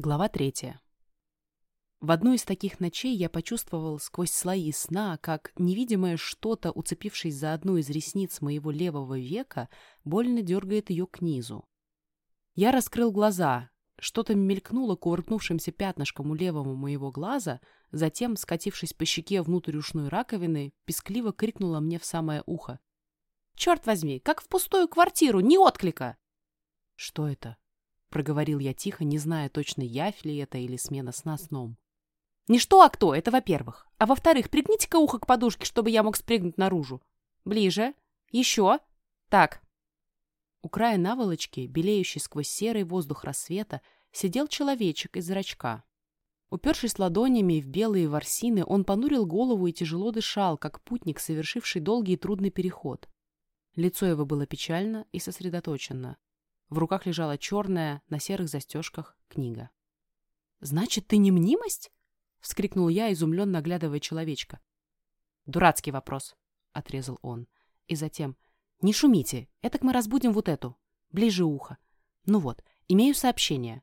Глава третья. В одну из таких ночей я почувствовал сквозь слои сна, как невидимое что-то, уцепившись за одну из ресниц моего левого века, больно дергает ее к низу. Я раскрыл глаза. Что-то мелькнуло кувыркнувшимся пятнышком у левого моего глаза, затем, скатившись по щеке внутрь ушной раковины, пескливо крикнула мне в самое ухо. «Черт возьми, как в пустую квартиру, ни отклика!» «Что это?» — проговорил я тихо, не зная точно, явь ли это или смена сна сном. «Не что, а кто, это во-первых. А во-вторых, пригните-ка ухо к подушке, чтобы я мог спрыгнуть наружу. Ближе. Еще. Так». У края наволочки, белеющей сквозь серый воздух рассвета, сидел человечек из зрачка. Упершись ладонями в белые ворсины, он понурил голову и тяжело дышал, как путник, совершивший долгий и трудный переход. Лицо его было печально и сосредоточено. В руках лежала черная, на серых застежках, книга. «Значит, ты не мнимость?» — вскрикнул я, изумленно оглядывая человечка. «Дурацкий вопрос», — отрезал он. И затем, «Не шумите, этак мы разбудим вот эту. Ближе ухо. Ну вот, имею сообщение».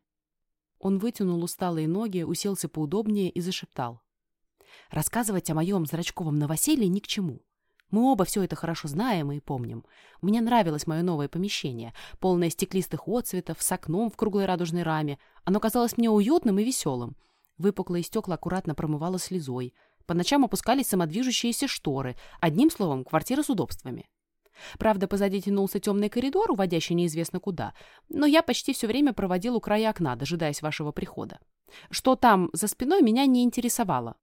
Он вытянул усталые ноги, уселся поудобнее и зашептал. «Рассказывать о моем зрачковом новоселье ни к чему. Мы оба все это хорошо знаем и помним. Мне нравилось мое новое помещение, полное стеклистых отцветов, с окном в круглой радужной раме. Оно казалось мне уютным и веселым. Выпуклые стекла аккуратно промывало слезой. По ночам опускались самодвижущиеся шторы. Одним словом, квартира с удобствами. Правда, позади тянулся темный коридор, уводящий неизвестно куда, но я почти все время проводил у края окна, дожидаясь вашего прихода. Что там за спиной, меня не интересовало.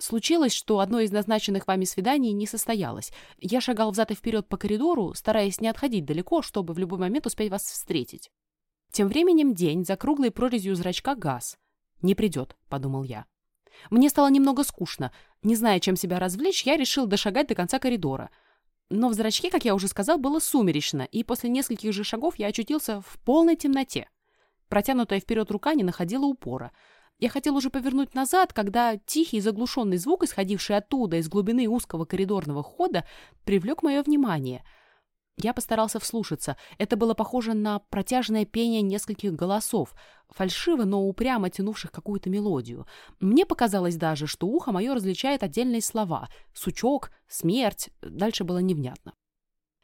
Случилось, что одно из назначенных вами свиданий не состоялось. Я шагал взад и вперед по коридору, стараясь не отходить далеко, чтобы в любой момент успеть вас встретить. Тем временем день за круглой прорезью зрачка газ. «Не придет», — подумал я. Мне стало немного скучно. Не зная, чем себя развлечь, я решил дошагать до конца коридора. Но в зрачке, как я уже сказал, было сумеречно, и после нескольких же шагов я очутился в полной темноте. Протянутая вперед рука не находила упора — я хотел уже повернуть назад, когда тихий заглушенный звук, исходивший оттуда, из глубины узкого коридорного хода, привлек мое внимание. Я постарался вслушаться. Это было похоже на протяжное пение нескольких голосов, фальшиво, но упрямо тянувших какую-то мелодию. Мне показалось даже, что ухо мое различает отдельные слова. «Сучок», «смерть», дальше было невнятно.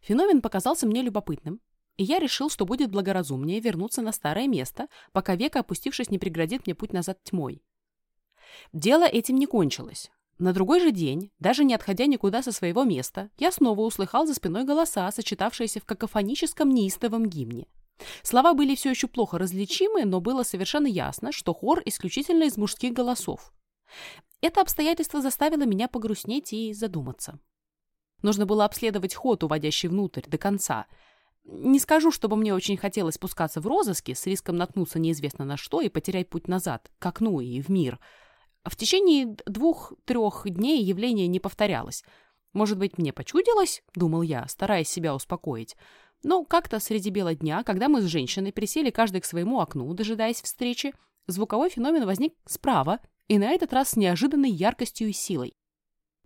Феномен показался мне любопытным, и я решил, что будет благоразумнее вернуться на старое место, пока века, опустившись, не преградит мне путь назад тьмой. Дело этим не кончилось. На другой же день, даже не отходя никуда со своего места, я снова услыхал за спиной голоса, сочетавшиеся в какофоническом неистовом гимне. Слова были все еще плохо различимы, но было совершенно ясно, что хор исключительно из мужских голосов. Это обстоятельство заставило меня погрустнеть и задуматься. Нужно было обследовать ход, уводящий внутрь, до конца — не скажу, чтобы мне очень хотелось спускаться в розыске с риском наткнуться неизвестно на что и потерять путь назад, к окну и в мир. В течение двух-трех дней явление не повторялось. Может быть, мне почудилось, думал я, стараясь себя успокоить. Но как-то среди бела дня, когда мы с женщиной присели каждый к своему окну, дожидаясь встречи, звуковой феномен возник справа, и на этот раз с неожиданной яркостью и силой.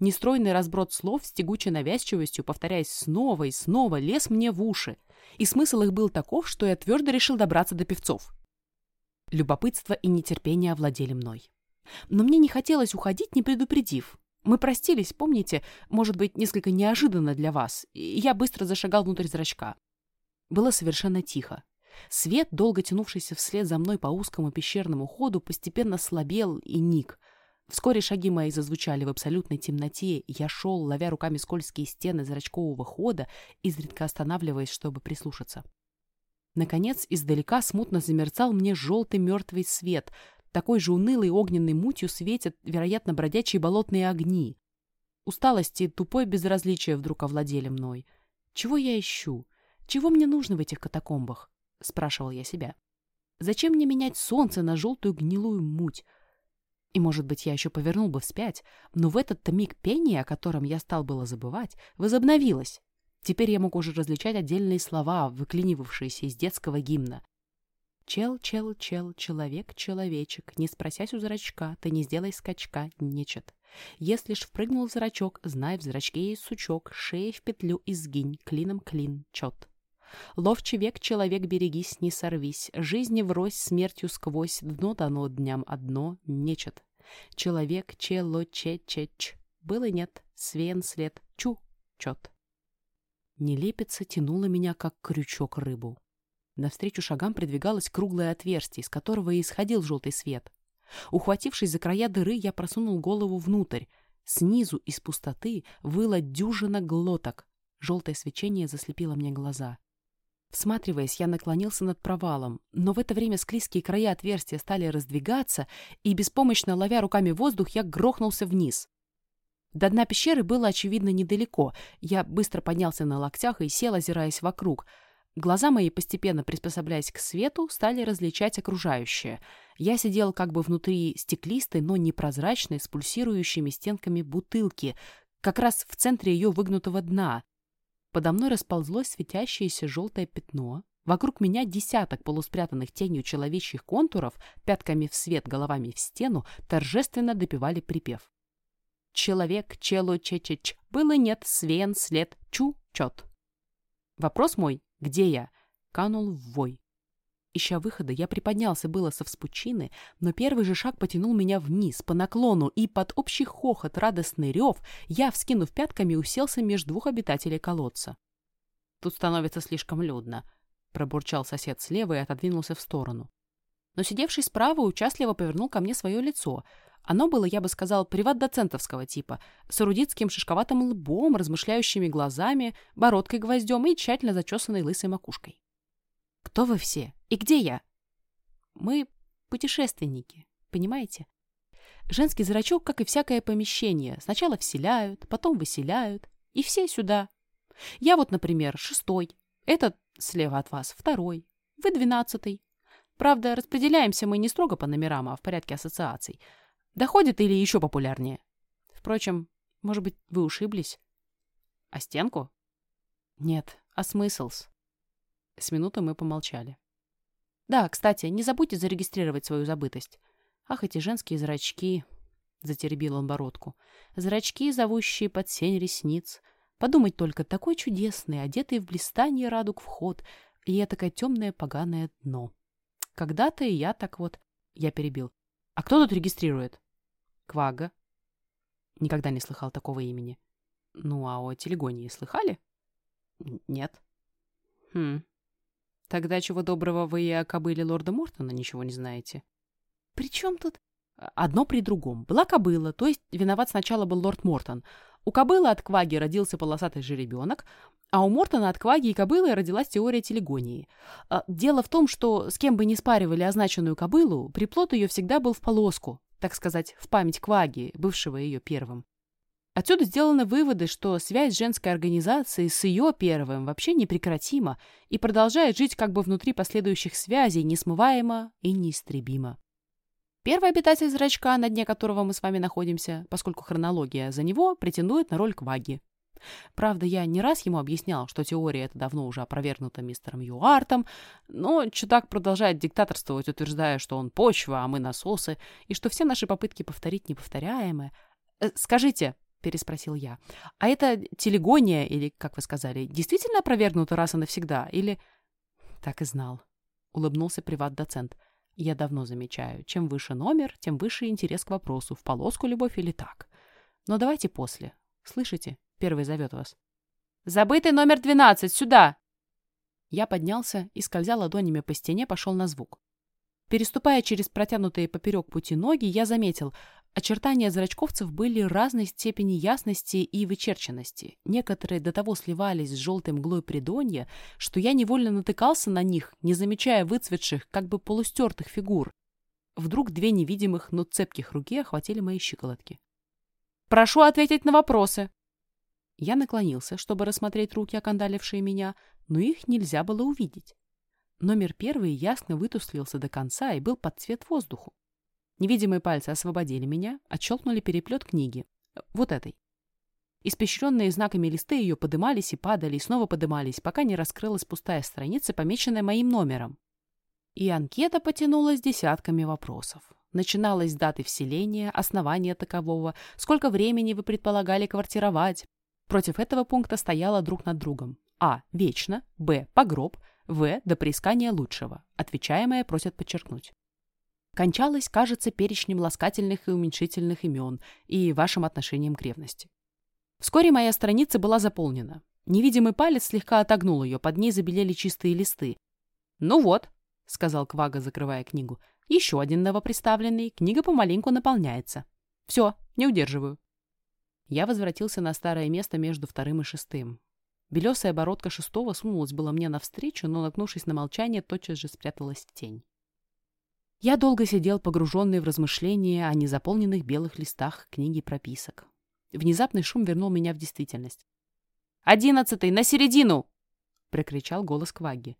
Нестройный разброд слов с тягучей навязчивостью, повторяясь снова и снова, лез мне в уши — и смысл их был таков, что я твердо решил добраться до певцов. Любопытство и нетерпение овладели мной. Но мне не хотелось уходить, не предупредив. Мы простились, помните, может быть, несколько неожиданно для вас, и я быстро зашагал внутрь зрачка. Было совершенно тихо. Свет, долго тянувшийся вслед за мной по узкому пещерному ходу, постепенно слабел и ник — Вскоре шаги мои зазвучали в абсолютной темноте, я шел, ловя руками скользкие стены зрачкового хода, изредка останавливаясь, чтобы прислушаться. Наконец, издалека смутно замерцал мне желтый мертвый свет. Такой же унылой огненной мутью светят, вероятно, бродячие болотные огни. Усталость и тупое безразличие вдруг овладели мной. Чего я ищу? Чего мне нужно в этих катакомбах? Спрашивал я себя. Зачем мне менять солнце на желтую гнилую муть? И, может быть, я еще повернул бы вспять, но в этот-то миг пение, о котором я стал было забывать, возобновилось. Теперь я мог уже различать отдельные слова, выклинивавшиеся из детского гимна. «Чел, чел, чел, человек, человечек, не спросясь у зрачка, ты не сделай скачка, нечет. Если ж впрыгнул в зрачок, знай, в зрачке есть сучок, шея в петлю и сгинь, клином клин, чет». Ловчий век, человек, берегись, не сорвись. Жизни врозь, смертью сквозь, дно дано дням одно, нечет. Человек, чело, че, че, ч. Было нет, свен след, чу, чет. Нелепица тянула меня, как крючок рыбу. Навстречу шагам придвигалось круглое отверстие, из которого и исходил желтый свет. Ухватившись за края дыры, я просунул голову внутрь. Снизу из пустоты выла дюжина глоток. Желтое свечение заслепило мне глаза. Всматриваясь, я наклонился над провалом, но в это время склизкие края отверстия стали раздвигаться, и, беспомощно ловя руками воздух, я грохнулся вниз. До дна пещеры было, очевидно, недалеко. Я быстро поднялся на локтях и сел, озираясь вокруг. Глаза мои, постепенно приспособляясь к свету, стали различать окружающее. Я сидел как бы внутри стеклистой, но непрозрачной, с пульсирующими стенками бутылки, как раз в центре ее выгнутого дна. Подо мной расползлось светящееся желтое пятно. Вокруг меня десяток полуспрятанных тенью человечьих контуров, пятками в свет, головами в стену, торжественно допивали припев. Человек, чело, че-че-ч, было нет, свен, след, чу, чет. Вопрос мой, где я, канул в вой. Ища выхода, я приподнялся было со вспучины, но первый же шаг потянул меня вниз, по наклону, и под общий хохот, радостный рев, я, вскинув пятками, уселся между двух обитателей колодца. «Тут становится слишком людно», — пробурчал сосед слева и отодвинулся в сторону. Но сидевший справа участливо повернул ко мне свое лицо. Оно было, я бы сказал, приват-доцентовского типа, с эрудитским шишковатым лбом, размышляющими глазами, бородкой гвоздем и тщательно зачесанной лысой макушкой. Кто вы все? И где я? Мы путешественники, понимаете? Женский зрачок, как и всякое помещение, сначала вселяют, потом выселяют, и все сюда. Я вот, например, шестой, этот слева от вас второй, вы двенадцатый. Правда, распределяемся мы не строго по номерам, а в порядке ассоциаций. Доходит или еще популярнее? Впрочем, может быть, вы ушиблись? А стенку? Нет, а смыслс. С минуты мы помолчали. «Да, кстати, не забудьте зарегистрировать свою забытость. Ах, эти женские зрачки!» — затеребил он бородку. «Зрачки, зовущие под сень ресниц. Подумать только, такой чудесный, одетый в блистанье радуг вход, и я такое темное поганое дно. Когда-то и я так вот...» Я перебил. «А кто тут регистрирует?» «Квага». Никогда не слыхал такого имени. «Ну, а о телегонии слыхали?» «Нет». «Хм, Тогда чего доброго вы и о кобыле лорда Мортона ничего не знаете. При чем тут? Одно при другом. Была кобыла, то есть виноват сначала был лорд Мортон. У кобылы от кваги родился полосатый жеребенок, а у Мортона от кваги и кобылы родилась теория телегонии. А, дело в том, что с кем бы ни спаривали означенную кобылу, приплод ее всегда был в полоску, так сказать, в память кваги, бывшего ее первым. Отсюда сделаны выводы, что связь женской организации с ее первым вообще непрекратима и продолжает жить как бы внутри последующих связей, несмываемо и неистребимо. Первый обитатель зрачка, на дне которого мы с вами находимся, поскольку хронология за него претендует на роль Кваги. Правда, я не раз ему объяснял, что теория эта давно уже опровергнута мистером Юартом, но чудак продолжает диктаторствовать, утверждая, что он почва, а мы насосы, и что все наши попытки повторить неповторяемое. Э, скажите, — переспросил я. «А это телегония, или, как вы сказали, действительно опровергнута раз и навсегда? Или...» «Так и знал», — улыбнулся приват-доцент. «Я давно замечаю, чем выше номер, тем выше интерес к вопросу, в полоску любовь или так. Но давайте после. Слышите? Первый зовет вас». «Забытый номер двенадцать! Сюда!» Я поднялся и, скользя ладонями по стене, пошел на звук. Переступая через протянутые поперек пути ноги, я заметил, очертания зрачковцев были разной степени ясности и вычерченности. Некоторые до того сливались с желтой мглой придонья, что я невольно натыкался на них, не замечая выцветших, как бы полустертых фигур. Вдруг две невидимых, но цепких руки охватили мои щиколотки. «Прошу ответить на вопросы!» Я наклонился, чтобы рассмотреть руки, окандалившие меня, но их нельзя было увидеть. Номер первый ясно вытуслился до конца и был под цвет воздуху. Невидимые пальцы освободили меня, отщелкнули переплет книги. Вот этой. Испещренные знаками листы ее подымались и падали, и снова подымались, пока не раскрылась пустая страница, помеченная моим номером. И анкета потянулась десятками вопросов. Начиналась с даты вселения, основания такового, сколько времени вы предполагали квартировать. Против этого пункта стояла друг над другом. А. Вечно. Б. Погроб. В. До приискания лучшего. Отвечаемое просят подчеркнуть. Кончалось, кажется, перечнем ласкательных и уменьшительных имен и вашим отношением к ревности. Вскоре моя страница была заполнена. Невидимый палец слегка отогнул ее, под ней забелели чистые листы. «Ну вот», — сказал Квага, закрывая книгу, — «еще один новоприставленный, книга помаленьку наполняется. Все, не удерживаю». Я возвратился на старое место между вторым и шестым. Белесая бородка шестого сунулась было мне навстречу, но, наткнувшись на молчание, тотчас же спряталась в тень. Я долго сидел, погруженный в размышления о незаполненных белых листах книги прописок. Внезапный шум вернул меня в действительность. «Одиннадцатый! На середину!» — прокричал голос Кваги.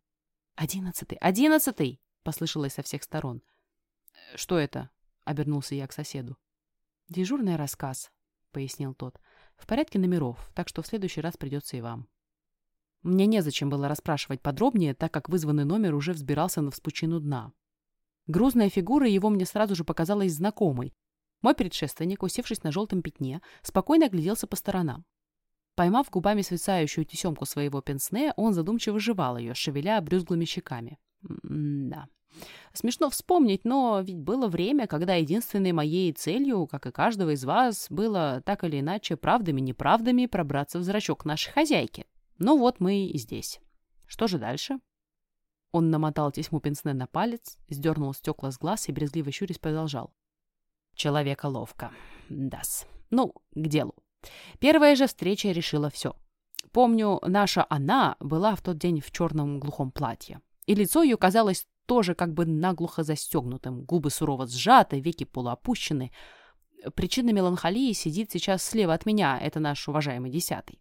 «Одиннадцатый! Одиннадцатый!» — послышалось со всех сторон. «Что это?» — обернулся я к соседу. «Дежурный рассказ», — пояснил тот. «В порядке номеров, так что в следующий раз придется и вам». Мне незачем было расспрашивать подробнее, так как вызванный номер уже взбирался на вспучину дна. Грузная фигура его мне сразу же показалась знакомой. Мой предшественник, усевшись на желтом пятне, спокойно огляделся по сторонам. Поймав губами свисающую тесемку своего пенсне, он задумчиво жевал ее, шевеля обрюзглыми щеками. М-да. Смешно вспомнить, но ведь было время, когда единственной моей целью, как и каждого из вас, было так или иначе правдами-неправдами пробраться в зрачок нашей хозяйки. Ну вот мы и здесь. Что же дальше? Он намотал тесьму пенсне на палец, сдернул стекла с глаз и, брезгливо щурясь, продолжал. Человека ловко. Дас. Ну, к делу. Первая же встреча решила все. Помню, наша она была в тот день в черном глухом платье. И лицо ее казалось тоже как бы наглухо застегнутым, губы сурово сжаты, веки полуопущены. Причина меланхолии сидит сейчас слева от меня, это наш уважаемый десятый.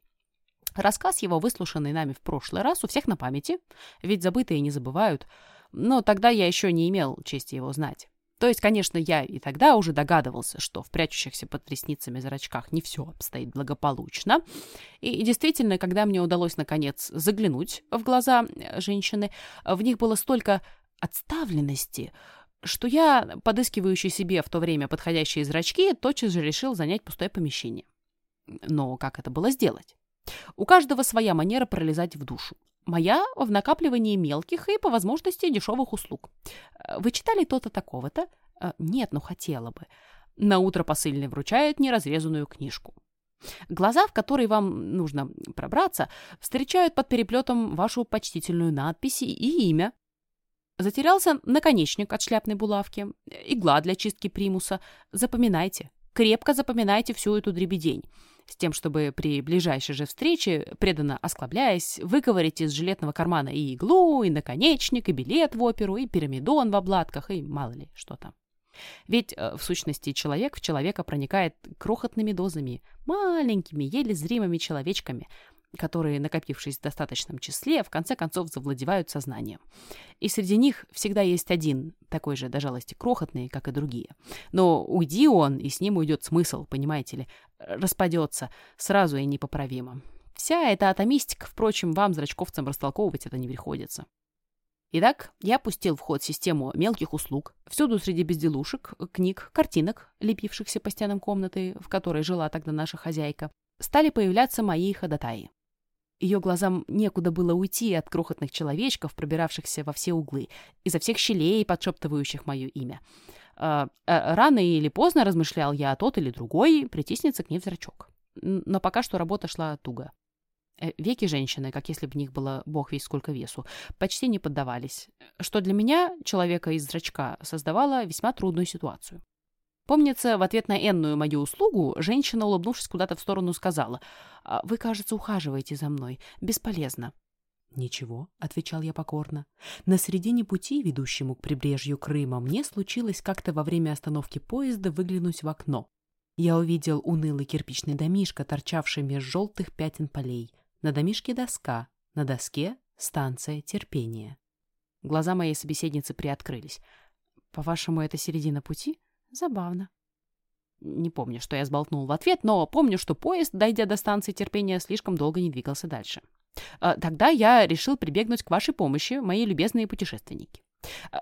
Рассказ его, выслушанный нами в прошлый раз, у всех на памяти, ведь забытые не забывают, но тогда я еще не имел чести его знать. То есть, конечно, я и тогда уже догадывался, что в прячущихся под ресницами зрачках не все обстоит благополучно. И действительно, когда мне удалось, наконец, заглянуть в глаза э, женщины, в них было столько отставленности, что я, подыскивающий себе в то время подходящие зрачки, тотчас же решил занять пустое помещение. Но как это было сделать? У каждого своя манера пролезать в душу. Моя в накапливании мелких и, по возможности, дешевых услуг. Вы читали то-то такого-то? Э, нет, но хотела бы. На утро посыльный вручает неразрезанную книжку. Глаза, в которые вам нужно пробраться, встречают под переплетом вашу почтительную надпись и имя. Затерялся наконечник от шляпной булавки, игла для чистки примуса. Запоминайте, крепко запоминайте всю эту дребедень с тем, чтобы при ближайшей же встрече, преданно осклабляясь, выковырить из жилетного кармана и иглу, и наконечник, и билет в оперу, и пирамидон в обладках, и мало ли что там. Ведь, э, в сущности, человек в человека проникает крохотными дозами, маленькими, еле зримыми человечками, которые, накопившись в достаточном числе, в конце концов завладевают сознанием. И среди них всегда есть один, такой же до жалости крохотный, как и другие. Но уйди он, и с ним уйдет смысл, понимаете ли, распадется сразу и непоправимо. Вся эта атомистика, впрочем, вам, зрачковцам, растолковывать это не приходится. Итак, я пустил в ход систему мелких услуг, всюду среди безделушек, книг, картинок, лепившихся по стенам комнаты, в которой жила тогда наша хозяйка, стали появляться мои ходатаи. Ее глазам некуда было уйти от крохотных человечков, пробиравшихся во все углы, изо всех щелей, подшептывающих мое имя. Э, э, рано или поздно, размышлял я, тот или другой притиснется к ней в зрачок. Но пока что работа шла туго. Э, веки женщины, как если бы в них было бог весь сколько весу, почти не поддавались, что для меня, человека из зрачка, создавало весьма трудную ситуацию. Помнится, в ответ на энную мою услугу, женщина, улыбнувшись куда-то в сторону, сказала, «А «Вы, кажется, ухаживаете за мной. Бесполезно». «Ничего», — отвечал я покорно. «На середине пути, ведущему к прибрежью Крыма, мне случилось как-то во время остановки поезда выглянуть в окно. Я увидел унылый кирпичный домишко, торчавший меж желтых пятен полей. На домишке доска, на доске станция терпения». Глаза моей собеседницы приоткрылись. «По-вашему, это середина пути?» Забавно. Не помню, что я сболтнул в ответ, но помню, что поезд, дойдя до станции терпения, слишком долго не двигался дальше. А, тогда я решил прибегнуть к вашей помощи, мои любезные путешественники.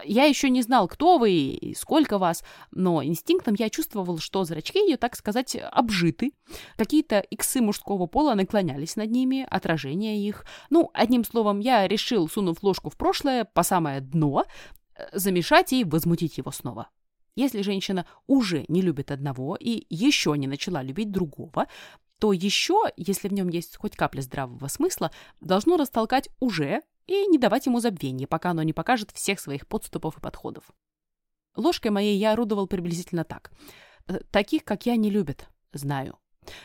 Я еще не знал, кто вы и сколько вас, но инстинктом я чувствовал, что зрачки ее, так сказать, обжиты. Какие-то иксы мужского пола наклонялись над ними, отражение их. Ну, одним словом, я решил, сунув ложку в прошлое по самое дно, э, замешать и возмутить его снова. Если женщина уже не любит одного и еще не начала любить другого, то еще, если в нем есть хоть капля здравого смысла, должно растолкать уже и не давать ему забвения, пока оно не покажет всех своих подступов и подходов. Ложкой моей я орудовал приблизительно так. «Э, таких, как я, не любят. Знаю.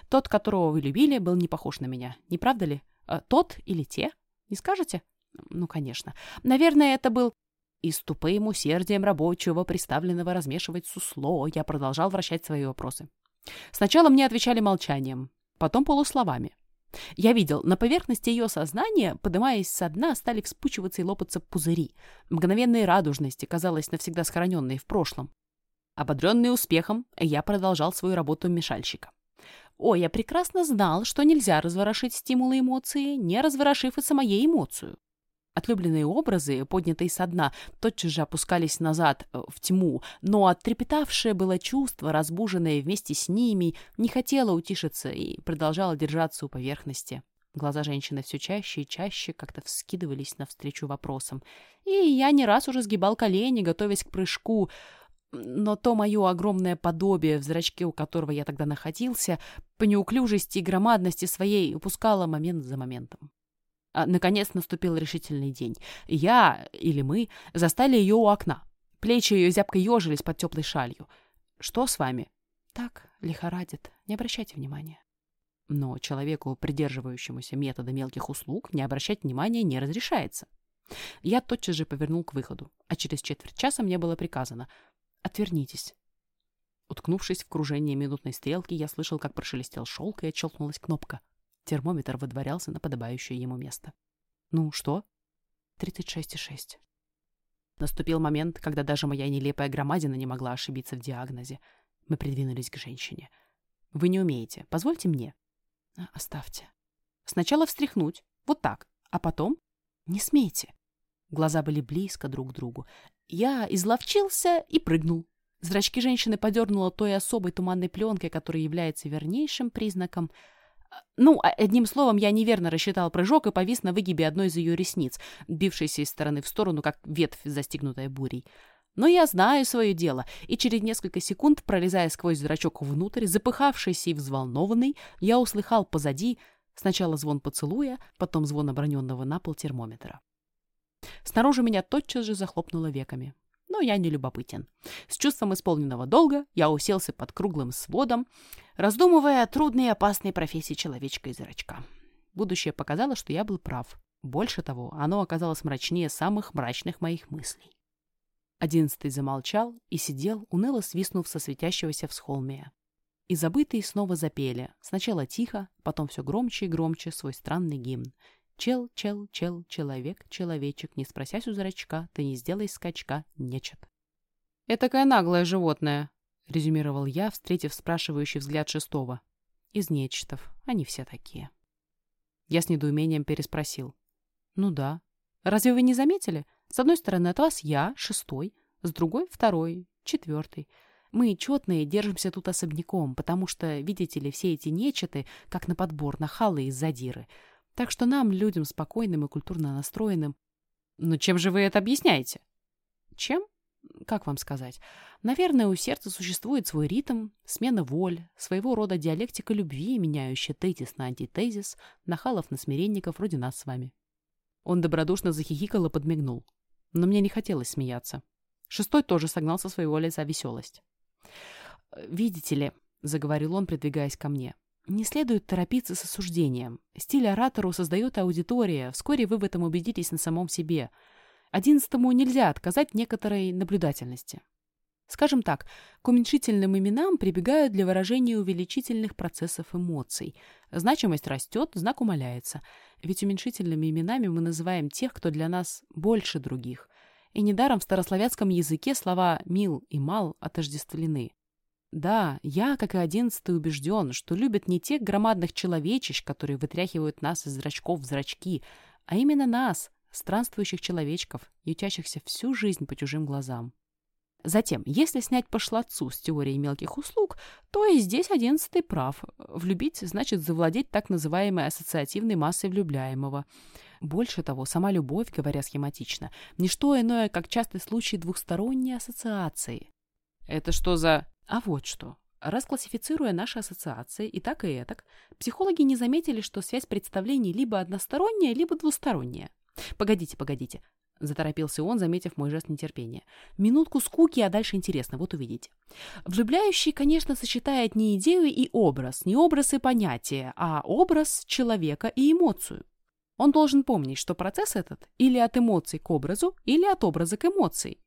Тот, которого вы любили, был не похож на меня. Не правда ли? «Э, тот или те? Не скажете? Ну, конечно. Наверное, это был... И с тупым усердием рабочего, приставленного размешивать сусло, я продолжал вращать свои вопросы. Сначала мне отвечали молчанием, потом полусловами. Я видел, на поверхности ее сознания, поднимаясь со дна, стали вспучиваться и лопаться пузыри. Мгновенные радужности, казалось, навсегда сохраненные в прошлом. Ободренный успехом, я продолжал свою работу мешальщика. О, я прекрасно знал, что нельзя разворошить стимулы эмоции, не разворошив и самоей эмоцию. Отлюбленные образы, поднятые со дна, тотчас же опускались назад, э, в тьму, но оттрепетавшее было чувство, разбуженное вместе с ними, не хотело утишиться и продолжало держаться у поверхности. Глаза женщины все чаще и чаще как-то вскидывались навстречу вопросам. И я не раз уже сгибал колени, готовясь к прыжку, но то мое огромное подобие, в зрачке у которого я тогда находился, по неуклюжести и громадности своей упускало момент за моментом. А, наконец наступил решительный день. Я, или мы, застали ее у окна. Плечи ее зябко ежились под теплой шалью. «Что с вами?» «Так, лихорадит. Не обращайте внимания». Но человеку, придерживающемуся метода мелких услуг, не обращать внимания не разрешается. Я тотчас же повернул к выходу, а через четверть часа мне было приказано «Отвернитесь». Уткнувшись в кружение минутной стрелки, я слышал, как прошелестел шелк и отщелкнулась кнопка — Термометр выдворялся на подобающее ему место. «Ну, что?» «Тридцать шесть и шесть». Наступил момент, когда даже моя нелепая громадина не могла ошибиться в диагнозе. Мы придвинулись к женщине. «Вы не умеете. Позвольте мне». «А, «Оставьте». «Сначала встряхнуть. Вот так. А потом...» «Не смейте». Глаза были близко друг к другу. Я изловчился и прыгнул. Зрачки женщины подернуло той особой туманной пленкой, которая является вернейшим признаком ну, а, одним словом, я неверно рассчитал прыжок и повис на выгибе одной из ее ресниц, бившейся из стороны в сторону, как ветвь, застигнутая бурей. Но я знаю свое дело, и через несколько секунд, пролезая сквозь зрачок внутрь, запыхавшийся и взволнованный, я услыхал позади сначала звон поцелуя, потом звон оброненного на пол термометра. Снаружи меня тотчас же захлопнуло веками я не любопытен. С чувством исполненного долга я уселся под круглым сводом, раздумывая о трудной и опасной профессии человечка из зрачка. Будущее показало, что я был прав. Больше того, оно оказалось мрачнее самых мрачных моих мыслей. Одиннадцатый замолчал и сидел, уныло свистнув со светящегося всхолмия. И забытые снова запели, сначала тихо, потом все громче и громче свой странный гимн, Чел, чел, чел, человек, человечек, не спросясь у зрачка, ты не сделай скачка, нечет. «Этакое наглое животное», — резюмировал я, встретив спрашивающий взгляд шестого. «Из нечетов. Они все такие». Я с недоумением переспросил. «Ну да. Разве вы не заметили? С одной стороны от вас я, шестой, с другой — второй, четвертый. Мы, четные, держимся тут особняком, потому что, видите ли, все эти нечеты, как на подбор, нахалы и задиры — так что нам, людям спокойным и культурно настроенным... Но чем же вы это объясняете? Чем? Как вам сказать? Наверное, у сердца существует свой ритм, смена воль, своего рода диалектика любви, меняющая тезис на антитезис, нахалов на смиренников вроде нас с вами. Он добродушно захихикал и подмигнул. Но мне не хотелось смеяться. Шестой тоже согнал со своего лица веселость. «Видите ли», — заговорил он, придвигаясь ко мне, не следует торопиться с осуждением. Стиль оратору создает аудитория, вскоре вы в этом убедитесь на самом себе. Одиннадцатому нельзя отказать некоторой наблюдательности. Скажем так, к уменьшительным именам прибегают для выражения увеличительных процессов эмоций. Значимость растет, знак умаляется. Ведь уменьшительными именами мы называем тех, кто для нас больше других. И недаром в старославянском языке слова «мил» и «мал» отождествлены. Да, я, как и одиннадцатый, убежден, что любят не тех громадных человечищ, которые вытряхивают нас из зрачков в зрачки, а именно нас, странствующих человечков, ютящихся всю жизнь по чужим глазам. Затем, если снять пошлацу с теорией мелких услуг, то и здесь одиннадцатый прав. Влюбить значит завладеть так называемой ассоциативной массой влюбляемого. Больше того, сама любовь, говоря схематично, не что иное, как частый случай двухсторонней ассоциации. Это что за... А вот что. Расклассифицируя наши ассоциации и так и этак, психологи не заметили, что связь представлений либо односторонняя, либо двусторонняя. Погодите, погодите. Заторопился он, заметив мой жест нетерпения. Минутку скуки, а дальше интересно, вот увидите. Влюбляющий, конечно, сочетает не идею и образ, не образ и понятие, а образ человека и эмоцию. Он должен помнить, что процесс этот или от эмоций к образу, или от образа к эмоции.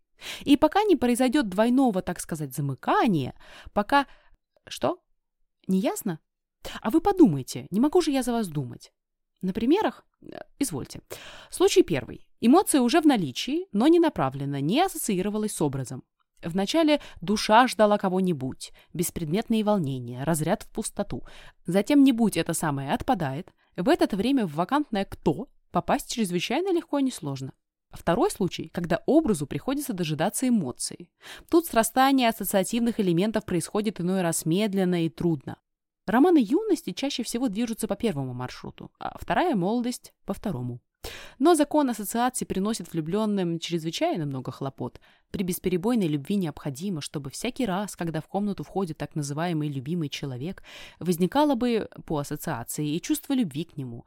И пока не произойдет двойного, так сказать, замыкания, пока... Что? Не ясно? А вы подумайте, не могу же я за вас думать. На примерах? Э, извольте. Случай первый. Эмоция уже в наличии, но не направлена, не ассоциировалась с образом. Вначале душа ждала кого-нибудь, беспредметные волнения, разряд в пустоту. Затем «не будь» это самое отпадает. В это время в вакантное «кто» попасть чрезвычайно легко и несложно. Второй случай, когда образу приходится дожидаться эмоций. Тут срастание ассоциативных элементов происходит иной раз медленно и трудно. Романы юности чаще всего движутся по первому маршруту, а вторая молодость – по второму. Но закон ассоциации приносит влюбленным чрезвычайно много хлопот. При бесперебойной любви необходимо, чтобы всякий раз, когда в комнату входит так называемый любимый человек, возникало бы по ассоциации и чувство любви к нему.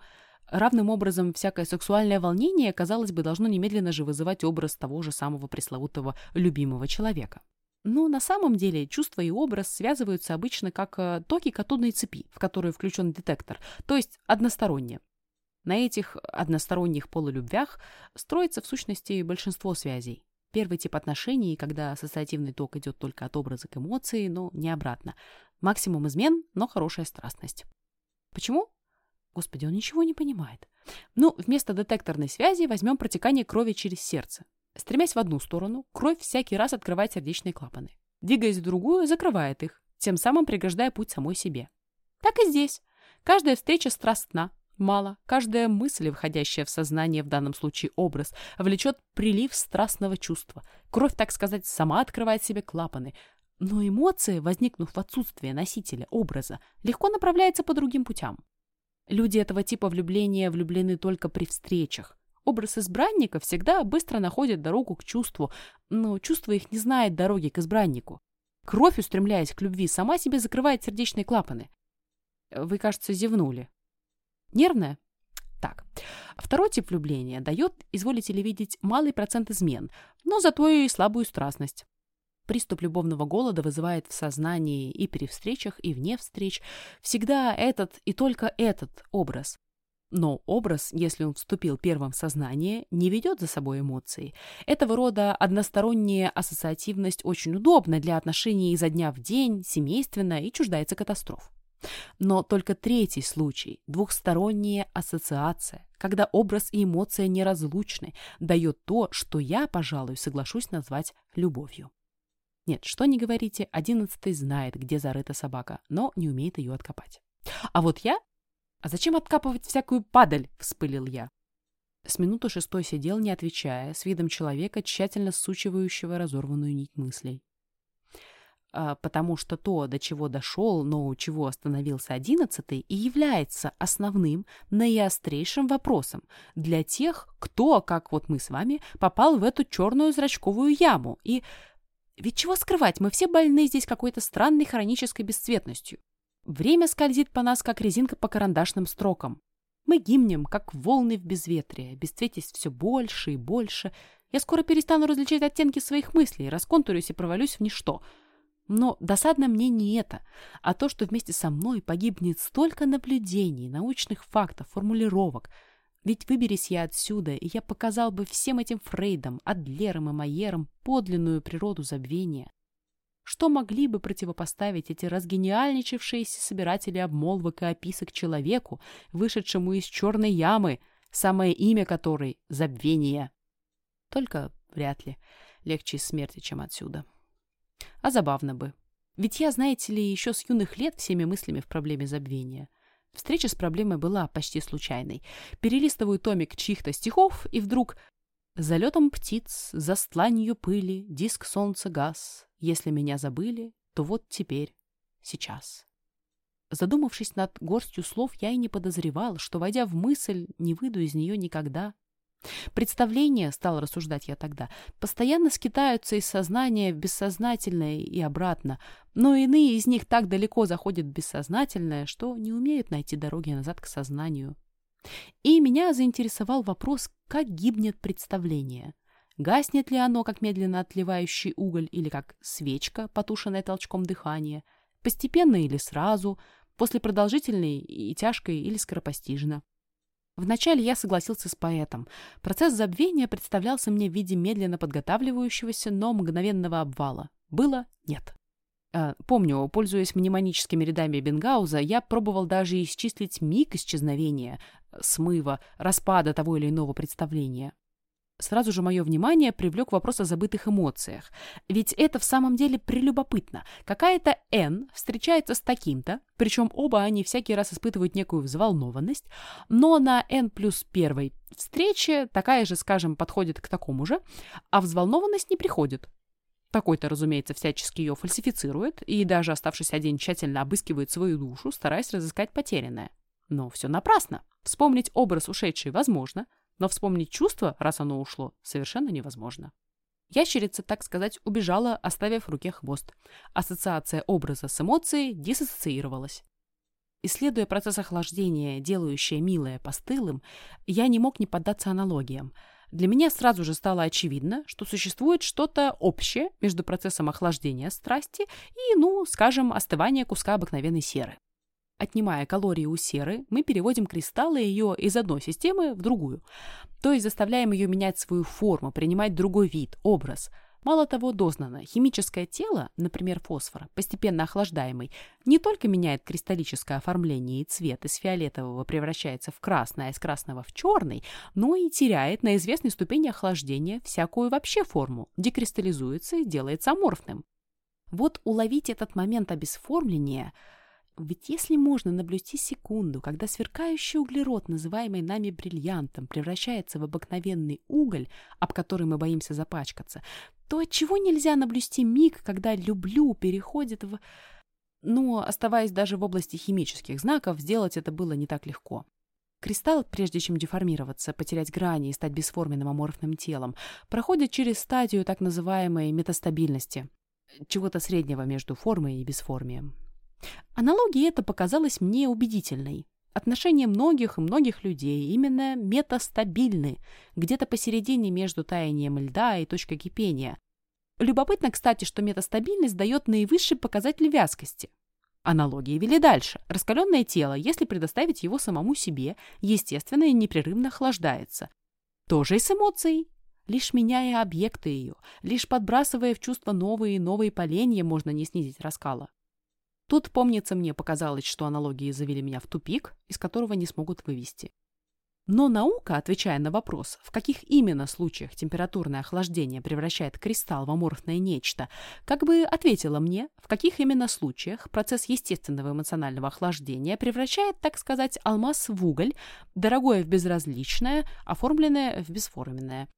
Равным образом, всякое сексуальное волнение, казалось бы, должно немедленно же вызывать образ того же самого пресловутого любимого человека. Но на самом деле чувство и образ связываются обычно как э, токи катодной цепи, в которую включен детектор, то есть односторонние. На этих односторонних полулюбвях строится в сущности большинство связей. Первый тип отношений, когда ассоциативный ток идет только от образа к эмоции, но не обратно. Максимум измен, но хорошая страстность. Почему? Господи, он ничего не понимает. Ну, вместо детекторной связи возьмем протекание крови через сердце. Стремясь в одну сторону, кровь всякий раз открывает сердечные клапаны. Двигаясь в другую, закрывает их, тем самым преграждая путь самой себе. Так и здесь. Каждая встреча страстна. Мало. Каждая мысль, входящая в сознание, в данном случае образ, влечет прилив страстного чувства. Кровь, так сказать, сама открывает себе клапаны. Но эмоции, возникнув в отсутствие носителя образа, легко направляются по другим путям. Люди этого типа влюбления влюблены только при встречах. Образ избранника всегда быстро находит дорогу к чувству, но чувство их не знает дороги к избраннику. Кровь, устремляясь к любви, сама себе закрывает сердечные клапаны. Вы, кажется, зевнули. Нервная? Так. Второй тип влюбления дает, изволите ли видеть, малый процент измен, но зато и слабую страстность. Приступ любовного голода вызывает в сознании и при встречах, и вне встреч всегда этот и только этот образ. Но образ, если он вступил первым в сознание, не ведет за собой эмоции. Этого рода односторонняя ассоциативность очень удобна для отношений изо дня в день, семейственно и чуждается катастроф. Но только третий случай, двухсторонняя ассоциация, когда образ и эмоция неразлучны, дает то, что я, пожалуй, соглашусь назвать любовью. Нет, что не говорите, одиннадцатый знает, где зарыта собака, но не умеет ее откопать. А вот я «А зачем откапывать всякую падаль?» — вспылил я. С минуту шестой сидел, не отвечая, с видом человека, тщательно сучивающего разорванную нить мыслей. А, потому что то, до чего дошел, но у чего остановился одиннадцатый, и является основным, наиострейшим вопросом для тех, кто, как вот мы с вами, попал в эту черную зрачковую яму. И ведь чего скрывать, мы все больны здесь какой-то странной хронической бесцветностью. Время скользит по нас, как резинка по карандашным строкам. Мы гимнем, как волны в безветрие, бесцветясь все больше и больше. Я скоро перестану различать оттенки своих мыслей, расконтурюсь и провалюсь в ничто. Но досадно мне не это, а то, что вместе со мной погибнет столько наблюдений, научных фактов, формулировок. Ведь выберись я отсюда, и я показал бы всем этим Фрейдам, Адлерам и Майерам подлинную природу забвения. Что могли бы противопоставить эти разгениальничавшиеся собиратели обмолвок и описок человеку, вышедшему из черной ямы, самое имя которой — забвение? Только вряд ли. Легче из смерти, чем отсюда. А забавно бы. Ведь я, знаете ли, еще с юных лет всеми мыслями в проблеме забвения. Встреча с проблемой была почти случайной. Перелистываю томик чьих-то стихов, и вдруг «Залетом птиц, застланью пыли, диск солнца газ. Если меня забыли, то вот теперь, сейчас». Задумавшись над горстью слов, я и не подозревал, что, войдя в мысль, не выйду из нее никогда. Представления, стал рассуждать я тогда, постоянно скитаются из сознания в бессознательное и обратно, но иные из них так далеко заходят в бессознательное, что не умеют найти дороги назад к сознанию. И меня заинтересовал вопрос, как гибнет представление. Гаснет ли оно, как медленно отливающий уголь, или как свечка, потушенная толчком дыхания, постепенно или сразу, после продолжительной и тяжкой или скоропостижно. Вначале я согласился с поэтом. Процесс забвения представлялся мне в виде медленно подготавливающегося, но мгновенного обвала. Было — нет. Э, помню, пользуясь мнемоническими рядами Бенгауза, я пробовал даже исчислить миг исчезновения, смыва, распада того или иного представления. Сразу же мое внимание привлек вопрос о забытых эмоциях. Ведь это в самом деле прелюбопытно. Какая-то N встречается с таким-то, причем оба они всякий раз испытывают некую взволнованность, но на N плюс первой встрече такая же, скажем, подходит к такому же, а взволнованность не приходит. Такой-то, разумеется, всячески ее фальсифицирует и даже оставшись один тщательно обыскивает свою душу, стараясь разыскать потерянное. Но все напрасно. Вспомнить образ ушедший возможно, но вспомнить чувство, раз оно ушло, совершенно невозможно. Ящерица, так сказать, убежала, оставив в руке хвост. Ассоциация образа с эмоцией диссоциировалась. Исследуя процесс охлаждения, делающее милое постылым, я не мог не поддаться аналогиям. Для меня сразу же стало очевидно, что существует что-то общее между процессом охлаждения страсти и, ну, скажем, остывания куска обыкновенной серы. Отнимая калории у серы, мы переводим кристаллы ее из одной системы в другую. То есть заставляем ее менять свою форму, принимать другой вид, образ. Мало того, дознано, химическое тело, например, фосфора, постепенно охлаждаемый, не только меняет кристаллическое оформление и цвет, из фиолетового превращается в красное, а из красного в черный, но и теряет на известной ступени охлаждения всякую вообще форму, декристаллизуется и делается аморфным. Вот уловить этот момент обесформления – ведь если можно наблюсти секунду, когда сверкающий углерод, называемый нами бриллиантом, превращается в обыкновенный уголь, об который мы боимся запачкаться, то отчего нельзя наблюсти миг, когда «люблю» переходит в... Но, оставаясь даже в области химических знаков, сделать это было не так легко. Кристалл, прежде чем деформироваться, потерять грани и стать бесформенным аморфным телом, проходит через стадию так называемой метастабильности, чего-то среднего между формой и бесформием. Аналогия эта показалась мне убедительной. Отношения многих и многих людей именно метастабильны, где-то посередине между таянием льда и точкой кипения. Любопытно, кстати, что метастабильность дает наивысший показатель вязкости. Аналогии вели дальше. Раскаленное тело, если предоставить его самому себе, естественно и непрерывно охлаждается. Тоже и с эмоцией. Лишь меняя объекты ее, лишь подбрасывая в чувство новые и новые поленья, можно не снизить раскала. Тут, помнится, мне показалось, что аналогии завели меня в тупик, из которого не смогут вывести. Но наука, отвечая на вопрос, в каких именно случаях температурное охлаждение превращает кристалл в аморфное нечто, как бы ответила мне, в каких именно случаях процесс естественного эмоционального охлаждения превращает, так сказать, алмаз в уголь, дорогое в безразличное, оформленное в бесформенное.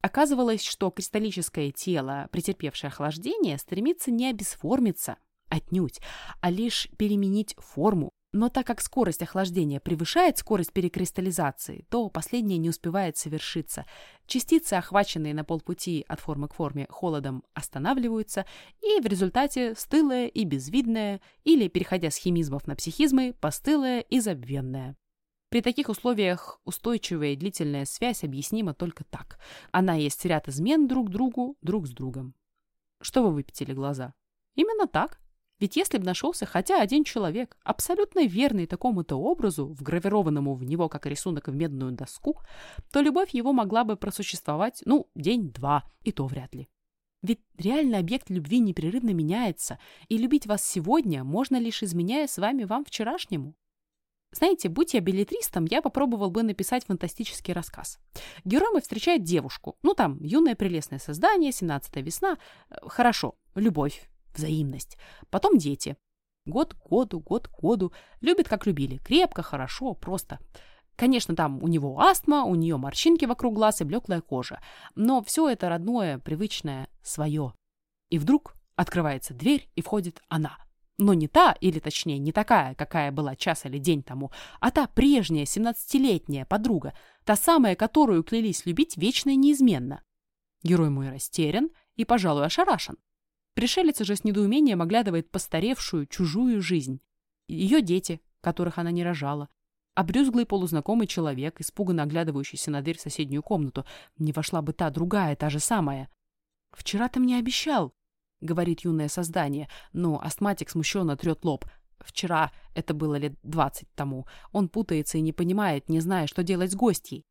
Оказывалось, что кристаллическое тело, претерпевшее охлаждение, стремится не обесформиться, Отнюдь, а лишь переменить форму. Но так как скорость охлаждения превышает скорость перекристаллизации, то последняя не успевает совершиться. Частицы, охваченные на полпути от формы к форме холодом, останавливаются, и в результате стылое и безвидное, или, переходя с химизмов на психизмы, постылое и забвенное. При таких условиях устойчивая и длительная связь объяснима только так. Она есть ряд измен друг другу, друг с другом. Что вы выпятили глаза? Именно так. Ведь если бы нашелся хотя один человек, абсолютно верный такому-то образу, вгравированному в него как рисунок в медную доску, то любовь его могла бы просуществовать, ну, день-два, и то вряд ли. Ведь реальный объект любви непрерывно меняется, и любить вас сегодня можно лишь изменяя с вами вам вчерашнему. Знаете, будь я билетристом, я попробовал бы написать фантастический рассказ. Герой мой встречает девушку. Ну, там, юное прелестное создание, 17 весна. Хорошо, любовь, взаимность. Потом дети. Год к году, год к году. Любит, как любили. Крепко, хорошо, просто. Конечно, там у него астма, у нее морщинки вокруг глаз и блеклая кожа. Но все это родное, привычное, свое. И вдруг открывается дверь, и входит она. Но не та, или точнее, не такая, какая была час или день тому, а та прежняя, семнадцатилетняя подруга, та самая, которую клялись любить вечно и неизменно. Герой мой растерян и, пожалуй, ошарашен. Пришелица же с недоумением оглядывает постаревшую, чужую жизнь. Ее дети, которых она не рожала, Обрюзглый полузнакомый человек, испуганно оглядывающийся на дверь в соседнюю комнату. Не вошла бы та другая, та же самая. «Вчера ты мне обещал», — говорит юное создание, но астматик смущенно трет лоб. «Вчера, это было лет двадцать тому. Он путается и не понимает, не зная, что делать с гостьей.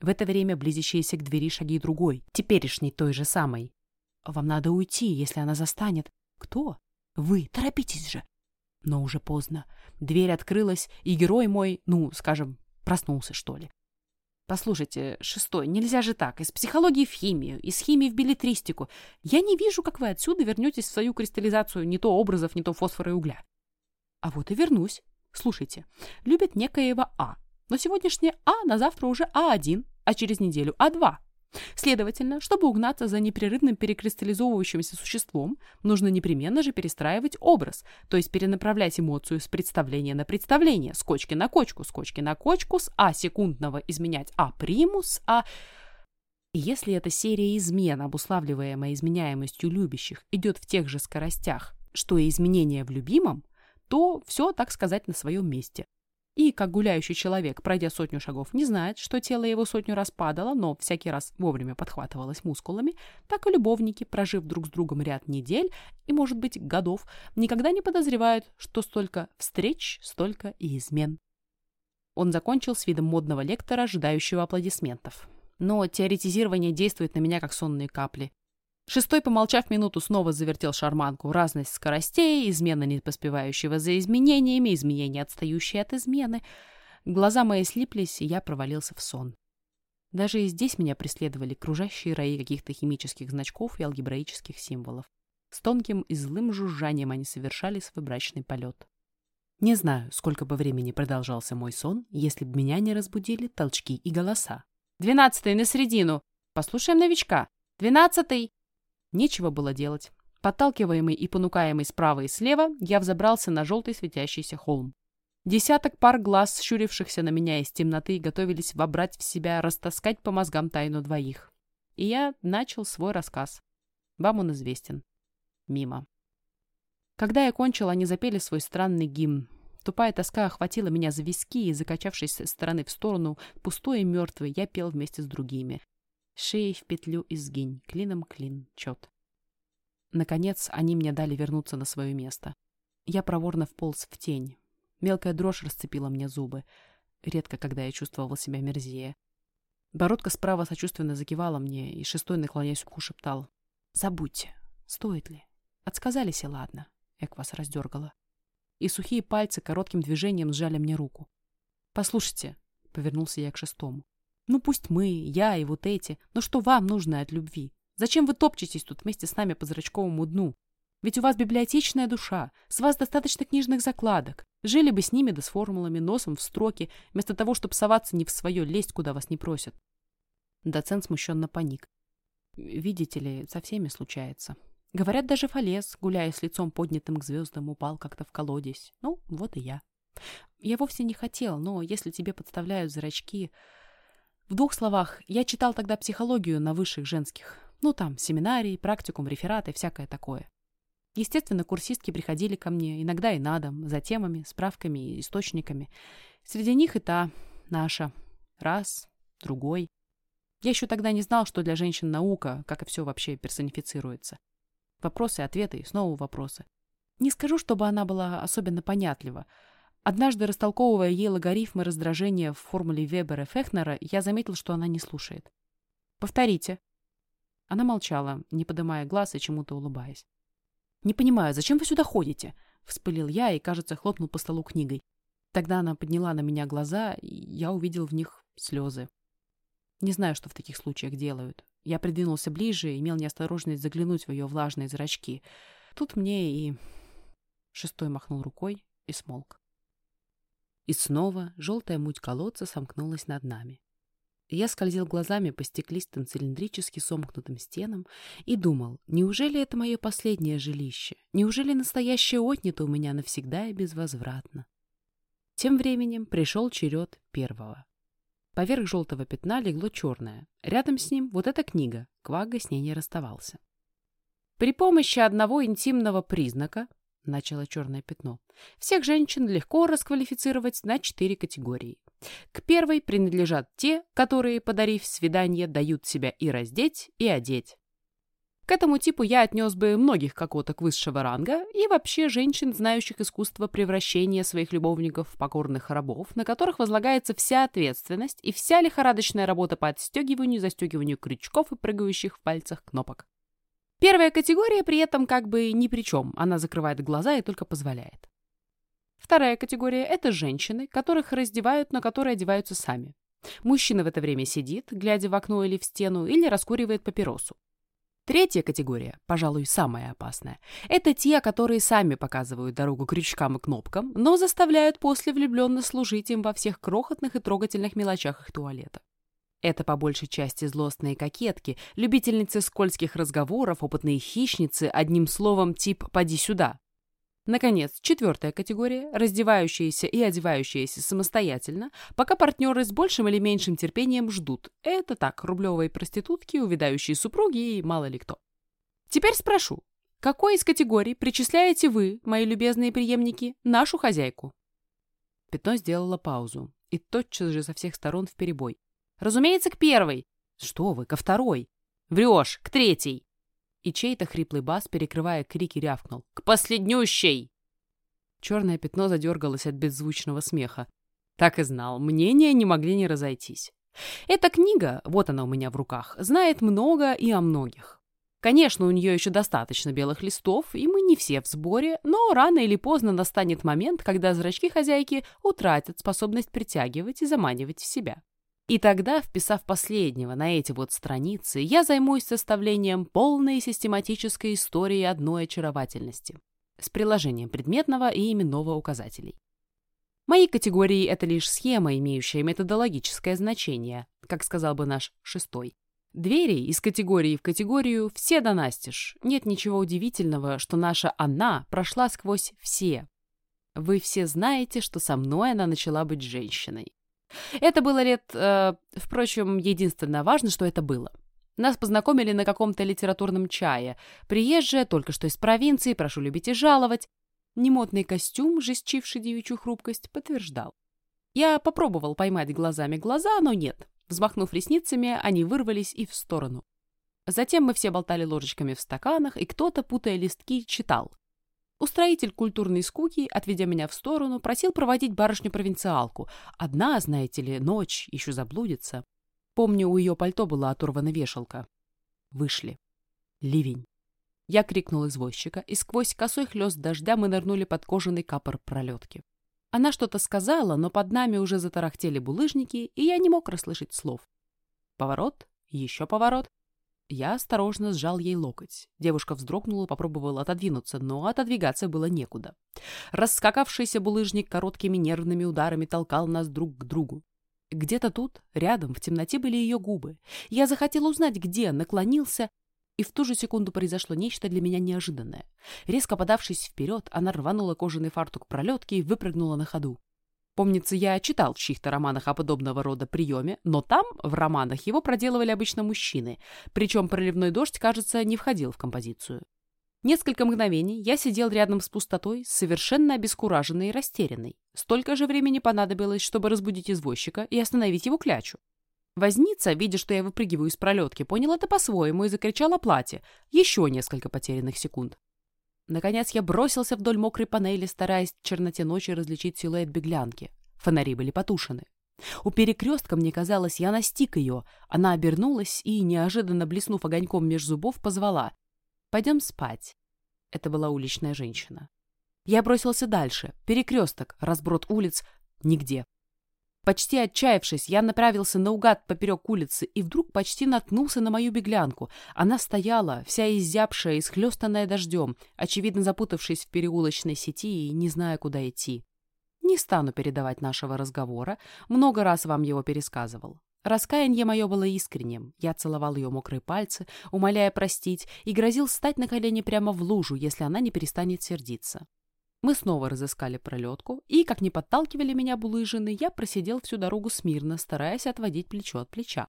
В это время близящиеся к двери шаги другой, теперешней той же самой. Вам надо уйти, если она застанет. Кто? Вы, торопитесь же. Но уже поздно. Дверь открылась, и герой мой, ну, скажем, проснулся, что ли. Послушайте, шестой, нельзя же так. Из психологии в химию, из химии в билетристику. Я не вижу, как вы отсюда вернетесь в свою кристаллизацию не то образов, не то фосфора и угля. А вот и вернусь. Слушайте, любит некоего А. Но сегодняшнее А на завтра уже А1, а через неделю А2. Следовательно, чтобы угнаться за непрерывным перекристаллизовывающимся существом, нужно непременно же перестраивать образ, то есть перенаправлять эмоцию с представления на представление, с кочки на кочку, с кочки на кочку, с А секундного изменять А примус, А... Если эта серия измен, обуславливаемая изменяемостью любящих, идет в тех же скоростях, что и изменения в любимом, то все, так сказать, на своем месте. И, как гуляющий человек, пройдя сотню шагов, не знает, что тело его сотню раз падало, но всякий раз вовремя подхватывалось мускулами, так и любовники, прожив друг с другом ряд недель и, может быть, годов, никогда не подозревают, что столько встреч, столько и измен. Он закончил с видом модного лектора, ожидающего аплодисментов. Но теоретизирование действует на меня, как сонные капли. Шестой, помолчав минуту, снова завертел шарманку. Разность скоростей, измена не поспевающего за изменениями, изменения, отстающие от измены. Глаза мои слиплись, и я провалился в сон. Даже и здесь меня преследовали кружащие раи каких-то химических значков и алгебраических символов. С тонким и злым жужжанием они совершали свой брачный полет. Не знаю, сколько бы времени продолжался мой сон, если бы меня не разбудили толчки и голоса. «Двенадцатый, на середину! Послушаем новичка! Двенадцатый!» Нечего было делать. Подталкиваемый и понукаемый справа и слева, я взобрался на желтый светящийся холм. Десяток пар глаз, щурившихся на меня из темноты, готовились вобрать в себя, растаскать по мозгам тайну двоих. И я начал свой рассказ. Вам он известен. Мимо. Когда я кончил, они запели свой странный гимн. Тупая тоска охватила меня за виски, и, закачавшись с стороны в сторону, пустой и мертвый, я пел вместе с другими. Шеей в петлю и сгинь, клином клин, чет. Наконец, они мне дали вернуться на свое место. Я проворно вполз в тень. Мелкая дрожь расцепила мне зубы. Редко, когда я чувствовал себя мерзее. Бородка справа сочувственно закивала мне, и шестой, наклоняясь к уху, шептал. «Забудьте. Стоит ли? Отсказались, и ладно». Эк вас раздергала. И сухие пальцы коротким движением сжали мне руку. «Послушайте», — повернулся я к шестому. Ну пусть мы, я и вот эти, но что вам нужно от любви? Зачем вы топчетесь тут вместе с нами по зрачковому дну? Ведь у вас библиотечная душа, с вас достаточно книжных закладок. Жили бы с ними да с формулами, носом в строки, вместо того, чтобы соваться не в свое, лезть, куда вас не просят. Доцент смущенно паник. Видите ли, со всеми случается. Говорят, даже Фалес, гуляя с лицом поднятым к звездам, упал как-то в колодец. Ну, вот и я. Я вовсе не хотел, но если тебе подставляют зрачки... В двух словах, я читал тогда психологию на высших женских. Ну, там, семинарий, практикум, рефераты, всякое такое. Естественно, курсистки приходили ко мне, иногда и на дом, за темами, справками и источниками. Среди них и та, наша. Раз, другой. Я еще тогда не знал, что для женщин наука, как и все вообще персонифицируется. Вопросы, ответы и снова вопросы. Не скажу, чтобы она была особенно понятлива. Однажды, растолковывая ей логарифмы раздражения в формуле Вебера Фехнера, я заметил, что она не слушает. «Повторите». Она молчала, не поднимая глаз и чему-то улыбаясь. «Не понимаю, зачем вы сюда ходите?» — вспылил я и, кажется, хлопнул по столу книгой. Тогда она подняла на меня глаза, и я увидел в них слезы. Не знаю, что в таких случаях делают. Я придвинулся ближе и имел неосторожность заглянуть в ее влажные зрачки. Тут мне и Шестой махнул рукой и смолк. И снова желтая муть колодца сомкнулась над нами. Я скользил глазами по стеклистым цилиндрически сомкнутым стенам и думал, неужели это мое последнее жилище? Неужели настоящее отнято у меня навсегда и безвозвратно? Тем временем пришел черед первого. Поверх желтого пятна легло черное. Рядом с ним вот эта книга. Квага с ней не расставался. При помощи одного интимного признака начало черное пятно. Всех женщин легко расквалифицировать на четыре категории. К первой принадлежат те, которые, подарив свидание, дают себя и раздеть, и одеть. К этому типу я отнес бы многих кокоток высшего ранга и вообще женщин, знающих искусство превращения своих любовников в покорных рабов, на которых возлагается вся ответственность и вся лихорадочная работа по отстегиванию и застегиванию крючков и прыгающих в пальцах кнопок. Первая категория при этом как бы ни при чем, она закрывает глаза и только позволяет. Вторая категория – это женщины, которых раздевают, но которые одеваются сами. Мужчина в это время сидит, глядя в окно или в стену, или раскуривает папиросу. Третья категория, пожалуй, самая опасная, это те, которые сами показывают дорогу крючкам и кнопкам, но заставляют после влюбленно служить им во всех крохотных и трогательных мелочах их туалета. Это по большей части злостные кокетки, любительницы скользких разговоров, опытные хищницы, одним словом, тип «поди сюда». Наконец, четвертая категория, раздевающиеся и одевающиеся самостоятельно, пока партнеры с большим или меньшим терпением ждут. Это так, рублевые проститутки, увядающие супруги и мало ли кто. Теперь спрошу, какой из категорий причисляете вы, мои любезные преемники, нашу хозяйку? Пятно сделало паузу, и тотчас же со всех сторон вперебой. Разумеется, к первой. Что вы, ко второй. Врешь, к третьей. И чей-то хриплый бас, перекрывая крики, рявкнул. К последнющей! Черное пятно задергалось от беззвучного смеха. Так и знал, мнения не могли не разойтись. Эта книга, вот она у меня в руках, знает много и о многих. Конечно, у нее еще достаточно белых листов, и мы не все в сборе, но рано или поздно настанет момент, когда зрачки хозяйки утратят способность притягивать и заманивать в себя. И тогда, вписав последнего на эти вот страницы, я займусь составлением полной систематической истории одной очаровательности с приложением предметного и именного указателей. Мои категории — это лишь схема, имеющая методологическое значение, как сказал бы наш шестой. Двери из категории в категорию все донастишь. Нет ничего удивительного, что наша «она» прошла сквозь все. Вы все знаете, что со мной она начала быть женщиной. Это было лет... Э, впрочем, единственное важно, что это было. Нас познакомили на каком-то литературном чае. Приезжая, только что из провинции, прошу любить и жаловать. Немотный костюм, жестчивший девичью хрупкость, подтверждал. Я попробовал поймать глазами глаза, но нет. Взмахнув ресницами, они вырвались и в сторону. Затем мы все болтали ложечками в стаканах, и кто-то, путая листки, читал. Устроитель культурной скуки, отведя меня в сторону, просил проводить барышню-провинциалку. Одна, знаете ли, ночь, еще заблудится. Помню, у ее пальто была оторвана вешалка. Вышли. Ливень. Я крикнул извозчика, и сквозь косой хлест дождя мы нырнули под кожаный капор пролетки. Она что-то сказала, но под нами уже затарахтели булыжники, и я не мог расслышать слов. Поворот, еще поворот. Я осторожно сжал ей локоть. Девушка вздрогнула, попробовала отодвинуться, но отодвигаться было некуда. Раскакавшийся булыжник короткими нервными ударами толкал нас друг к другу. Где-то тут, рядом, в темноте были ее губы. Я захотел узнать, где, наклонился, и в ту же секунду произошло нечто для меня неожиданное. Резко подавшись вперед, она рванула кожаный фартук пролетки и выпрыгнула на ходу. Помнится, я читал в чьих-то романах о подобного рода приеме, но там, в романах, его проделывали обычно мужчины, причем проливной дождь, кажется, не входил в композицию. Несколько мгновений я сидел рядом с пустотой, совершенно обескураженный и растерянный. Столько же времени понадобилось, чтобы разбудить извозчика и остановить его клячу. Возница, видя, что я выпрыгиваю из пролетки, понял это по-своему и закричал о плате. Еще несколько потерянных секунд. Наконец я бросился вдоль мокрой панели, стараясь в черноте ночи различить силуэт беглянки. Фонари были потушены. У перекрестка, мне казалось, я настиг ее. Она обернулась и, неожиданно блеснув огоньком меж зубов, позвала. «Пойдем спать». Это была уличная женщина. Я бросился дальше. Перекресток, разброд улиц. Нигде. Почти отчаявшись, я направился наугад поперек улицы и вдруг почти наткнулся на мою беглянку. Она стояла, вся изябшая и схлестанная дождем, очевидно запутавшись в переулочной сети и не зная, куда идти. Не стану передавать нашего разговора, много раз вам его пересказывал. Раскаяние мое было искренним. Я целовал ее мокрые пальцы, умоляя простить, и грозил встать на колени прямо в лужу, если она не перестанет сердиться. Мы снова разыскали пролетку, и, как не подталкивали меня булыжины, я просидел всю дорогу смирно, стараясь отводить плечо от плеча.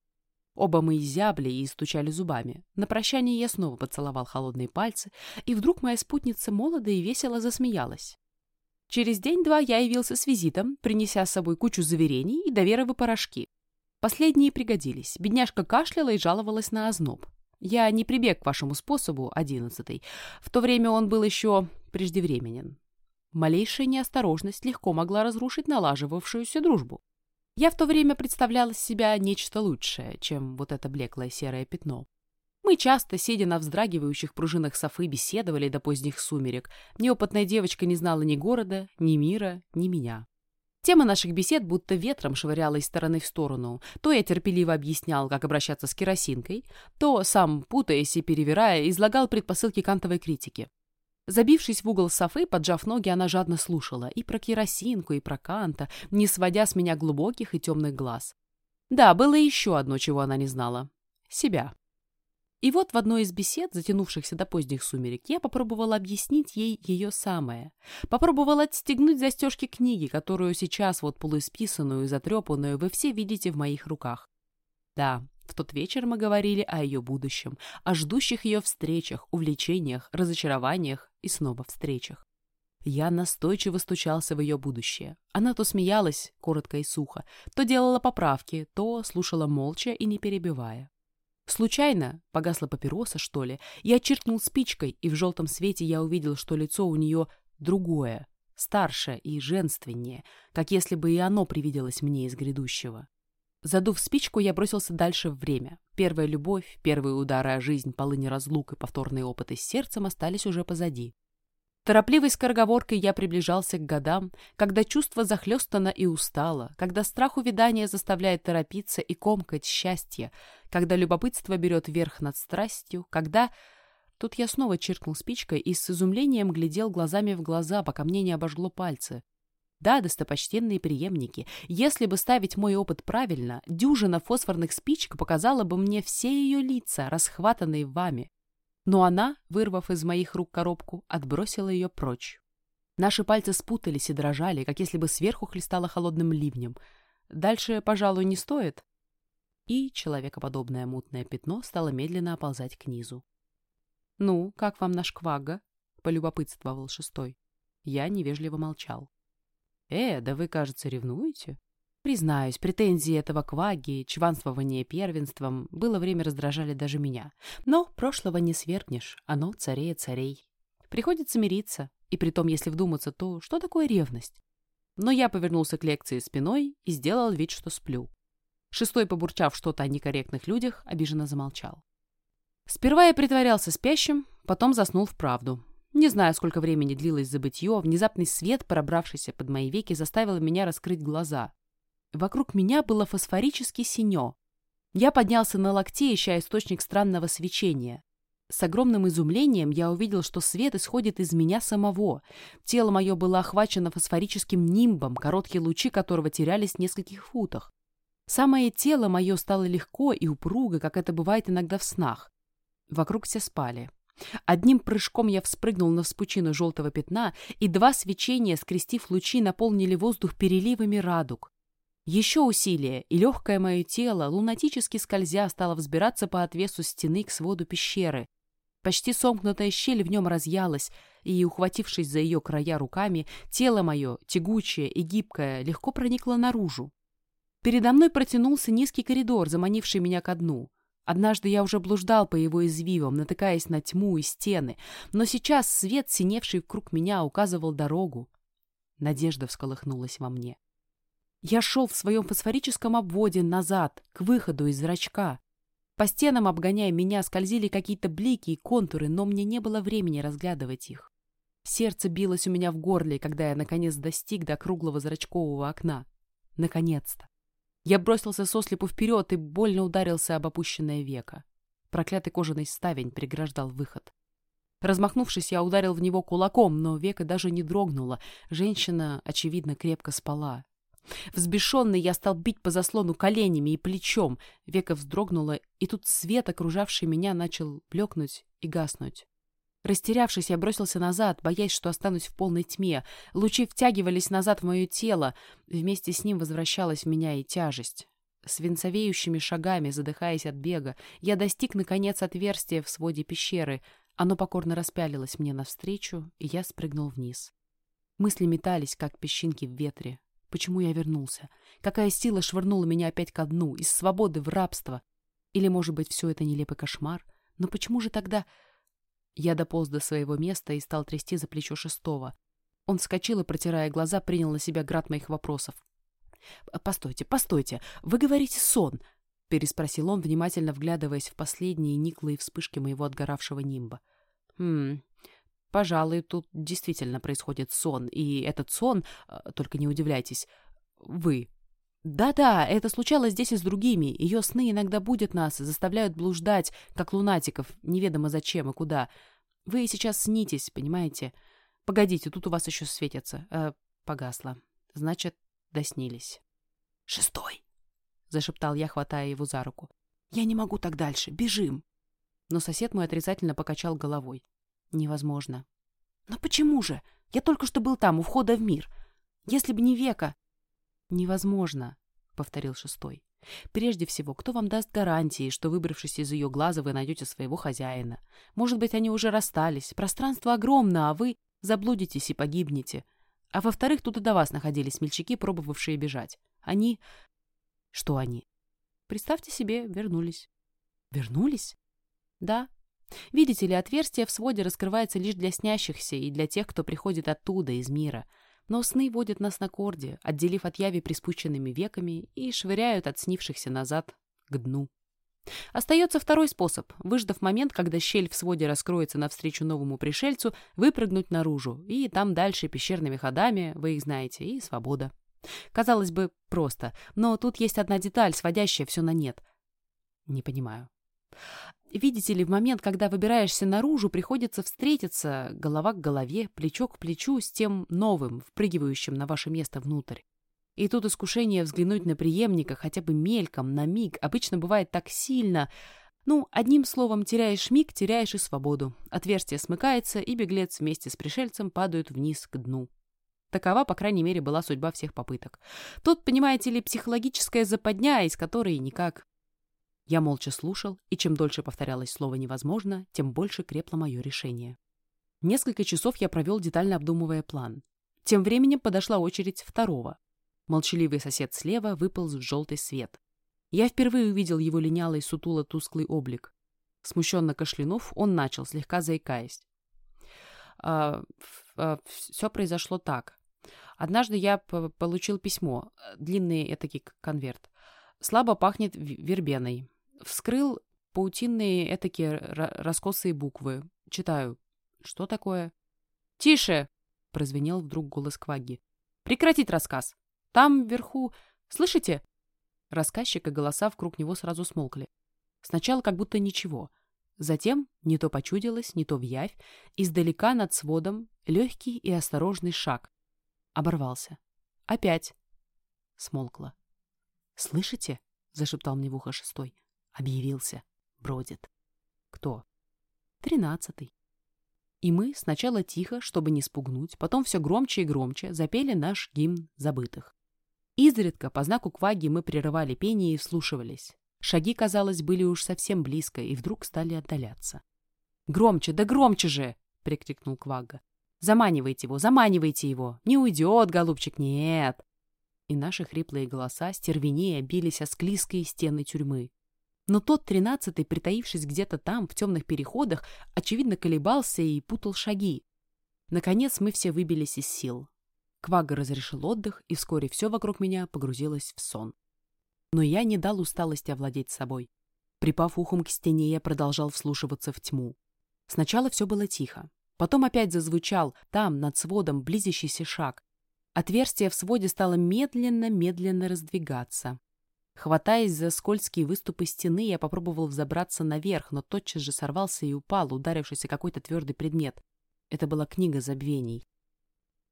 Оба мы изябли и стучали зубами. На прощание я снова поцеловал холодные пальцы, и вдруг моя спутница молодо и весело засмеялась. Через день-два я явился с визитом, принеся с собой кучу заверений и доверовы порошки. Последние пригодились. Бедняжка кашляла и жаловалась на озноб. Я не прибег к вашему способу, одиннадцатый. В то время он был еще преждевременен. Малейшая неосторожность легко могла разрушить налаживавшуюся дружбу. Я в то время представляла себя нечто лучшее, чем вот это блеклое серое пятно. Мы часто, сидя на вздрагивающих пружинах софы, беседовали до поздних сумерек. Неопытная девочка не знала ни города, ни мира, ни меня. Тема наших бесед будто ветром швыряла из стороны в сторону. То я терпеливо объяснял, как обращаться с керосинкой, то, сам путаясь и перевирая, излагал предпосылки кантовой критики. Забившись в угол софы, поджав ноги, она жадно слушала и про керосинку, и про Канта, не сводя с меня глубоких и темных глаз. Да, было еще одно, чего она не знала. Себя. И вот в одной из бесед, затянувшихся до поздних сумерек, я попробовала объяснить ей ее самое. Попробовала отстегнуть застежки книги, которую сейчас, вот полуисписанную и затрепанную, вы все видите в моих руках. Да, в тот вечер мы говорили о ее будущем, о ждущих ее встречах, увлечениях, разочарованиях и снова встречах. Я настойчиво стучался в ее будущее. Она то смеялась, коротко и сухо, то делала поправки, то слушала молча и не перебивая. Случайно, погасла папироса, что ли, я чиркнул спичкой, и в желтом свете я увидел, что лицо у нее другое, старше и женственнее, как если бы и оно привиделось мне из грядущего. Задув спичку, я бросился дальше в время. Первая любовь, первые удары о жизнь, полыни разлук и повторные опыты с сердцем остались уже позади. Торопливой скороговоркой я приближался к годам, когда чувство захлестано и устало, когда страх увядания заставляет торопиться и комкать счастье, когда любопытство берет верх над страстью, когда... Тут я снова чиркнул спичкой и с изумлением глядел глазами в глаза, пока мне не обожгло пальцы. Да, достопочтенные преемники, если бы ставить мой опыт правильно, дюжина фосфорных спичек показала бы мне все ее лица, расхватанные вами. Но она, вырвав из моих рук коробку, отбросила ее прочь. Наши пальцы спутались и дрожали, как если бы сверху хлестало холодным ливнем. Дальше, пожалуй, не стоит. И человекоподобное мутное пятно стало медленно оползать к низу. «Ну, как вам наш квага?» — полюбопытствовал шестой. Я невежливо молчал. «Э, да вы, кажется, ревнуете?» Признаюсь, претензии этого кваги, чванствование первенством, было время раздражали даже меня. Но прошлого не свергнешь, оно царее царей. Приходится мириться, и притом, если вдуматься, то что такое ревность? Но я повернулся к лекции спиной и сделал вид, что сплю. Шестой, побурчав что-то о некорректных людях, обиженно замолчал. Сперва я притворялся спящим, потом заснул в правду. Не знаю, сколько времени длилось забытье, внезапный свет, пробравшийся под мои веки, заставил меня раскрыть глаза. Вокруг меня было фосфорически синё. Я поднялся на локте, ища источник странного свечения. С огромным изумлением я увидел, что свет исходит из меня самого. Тело мое было охвачено фосфорическим нимбом, короткие лучи которого терялись в нескольких футах. Самое тело мое стало легко и упруго, как это бывает иногда в снах. Вокруг все спали. Одним прыжком я вспрыгнул на вспучину желтого пятна, и два свечения, скрестив лучи, наполнили воздух переливами радуг. Еще усилие, и легкое мое тело, лунатически скользя, стало взбираться по отвесу стены к своду пещеры. Почти сомкнутая щель в нем разъялась, и, ухватившись за ее края руками, тело мое, тягучее и гибкое, легко проникло наружу. Передо мной протянулся низкий коридор, заманивший меня ко дну. Однажды я уже блуждал по его извивам, натыкаясь на тьму и стены, но сейчас свет, синевший вокруг меня, указывал дорогу. Надежда всколыхнулась во мне. Я шел в своем фосфорическом обводе назад, к выходу из зрачка. По стенам, обгоняя меня, скользили какие-то блики и контуры, но мне не было времени разглядывать их. Сердце билось у меня в горле, когда я, наконец, достиг до круглого зрачкового окна. Наконец-то! Я бросился сослепу вперед и больно ударился об опущенное веко. Проклятый кожаный ставень преграждал выход. Размахнувшись, я ударил в него кулаком, но века даже не дрогнуло. Женщина, очевидно, крепко спала. Взбешенный я стал бить по заслону коленями и плечом. Века вздрогнула, и тут свет, окружавший меня, начал блекнуть и гаснуть. Растерявшись, я бросился назад, боясь, что останусь в полной тьме. Лучи втягивались назад в мое тело. Вместе с ним возвращалась в меня и тяжесть. Свинцовеющими шагами, задыхаясь от бега, я достиг, наконец, отверстия в своде пещеры. Оно покорно распялилось мне навстречу, и я спрыгнул вниз. Мысли метались, как песчинки в ветре. Почему я вернулся? Какая сила швырнула меня опять ко дну, из свободы в рабство? Или, может быть, все это нелепый кошмар? Но почему же тогда... Я дополз до своего места и стал трясти за плечо шестого. Он вскочил и, протирая глаза, принял на себя град моих вопросов. «Постойте, постойте, вы говорите сон!» — переспросил он, внимательно вглядываясь в последние никлые вспышки моего отгоравшего нимба. «Хм, пожалуй, тут действительно происходит сон, и этот сон, э, только не удивляйтесь, вы». «Да-да, это случалось здесь и с другими. Ее сны иногда будут нас, заставляют блуждать, как лунатиков, неведомо зачем и куда. Вы сейчас снитесь, понимаете? Погодите, тут у вас еще светятся. Э, погасло. Значит, доснились». «Шестой!» — зашептал я, хватая его за руку. «Я не могу так дальше. Бежим!» Но сосед мой отрицательно покачал головой. «Невозможно». «Но почему же? Я только что был там, у входа в мир. Если бы не века...» «Невозможно», — повторил шестой. «Прежде всего, кто вам даст гарантии, что, выбравшись из ее глаза, вы найдете своего хозяина? Может быть, они уже расстались, пространство огромно, а вы заблудитесь и погибнете. А во-вторых, тут и до вас находились смельчаки, пробовавшие бежать. Они... Что они? Представьте себе, вернулись». «Вернулись?» «Да. Видите ли, отверстие в своде раскрывается лишь для снящихся и для тех, кто приходит оттуда, из мира». Но сны водят нас на корде, отделив от яви приспущенными веками и швыряют от снившихся назад к дну. Остается второй способ, выждав момент, когда щель в своде раскроется навстречу новому пришельцу, выпрыгнуть наружу, и там дальше пещерными ходами, вы их знаете, и свобода. Казалось бы, просто, но тут есть одна деталь, сводящая все на нет. Не понимаю. Видите ли, в момент, когда выбираешься наружу, приходится встретиться голова к голове, плечо к плечу с тем новым, впрыгивающим на ваше место внутрь. И тут искушение взглянуть на преемника хотя бы мельком, на миг, обычно бывает так сильно. Ну, одним словом, теряешь миг, теряешь и свободу. Отверстие смыкается, и беглец вместе с пришельцем падают вниз к дну. Такова, по крайней мере, была судьба всех попыток. Тут, понимаете ли, психологическая западня, из которой никак. Я молча слушал, и чем дольше повторялось слово «невозможно», тем больше крепло мое решение. Несколько часов я провел, детально обдумывая план. Тем временем подошла очередь второго. Молчаливый сосед слева выполз в желтый свет. Я впервые увидел его линялый, сутуло-тусклый облик. Смущенно кашлянув, он начал, слегка заикаясь. А, а, все произошло так. Однажды я получил письмо, длинный этакий конверт. Слабо пахнет вербеной. Вскрыл паутинные этакие раскосые буквы. Читаю. Что такое? «Тише!» — прозвенел вдруг голос Кваги. «Прекратить рассказ! Там, вверху... Слышите?» Рассказчик и голоса вокруг него сразу смолкли. Сначала как будто ничего. Затем, не то почудилось, не то в явь, издалека над сводом легкий и осторожный шаг. Оборвался. Опять. Смолкло. «Слышите?» — зашептал мне в ухо шестой. Объявился. Бродит. Кто? Тринадцатый. И мы сначала тихо, чтобы не спугнуть, потом все громче и громче запели наш гимн забытых. Изредка по знаку Кваги мы прерывали пение и вслушивались. Шаги, казалось, были уж совсем близко и вдруг стали отдаляться. «Громче, да громче же!» — прикрикнул Квага. «Заманивайте его, заманивайте его! Не уйдет, голубчик, нет!» И наши хриплые голоса стервенея бились о склизкие стены тюрьмы. Но тот тринадцатый, притаившись где-то там, в темных переходах, очевидно колебался и путал шаги. Наконец мы все выбились из сил. Квага разрешил отдых, и вскоре все вокруг меня погрузилось в сон. Но я не дал усталости овладеть собой. Припав ухом к стене, я продолжал вслушиваться в тьму. Сначала все было тихо. Потом опять зазвучал, там, над сводом, близящийся шаг. Отверстие в своде стало медленно-медленно раздвигаться. Хватаясь за скользкие выступы стены, я попробовал взобраться наверх, но тотчас же сорвался и упал, ударившись о какой-то твердый предмет. Это была книга забвений.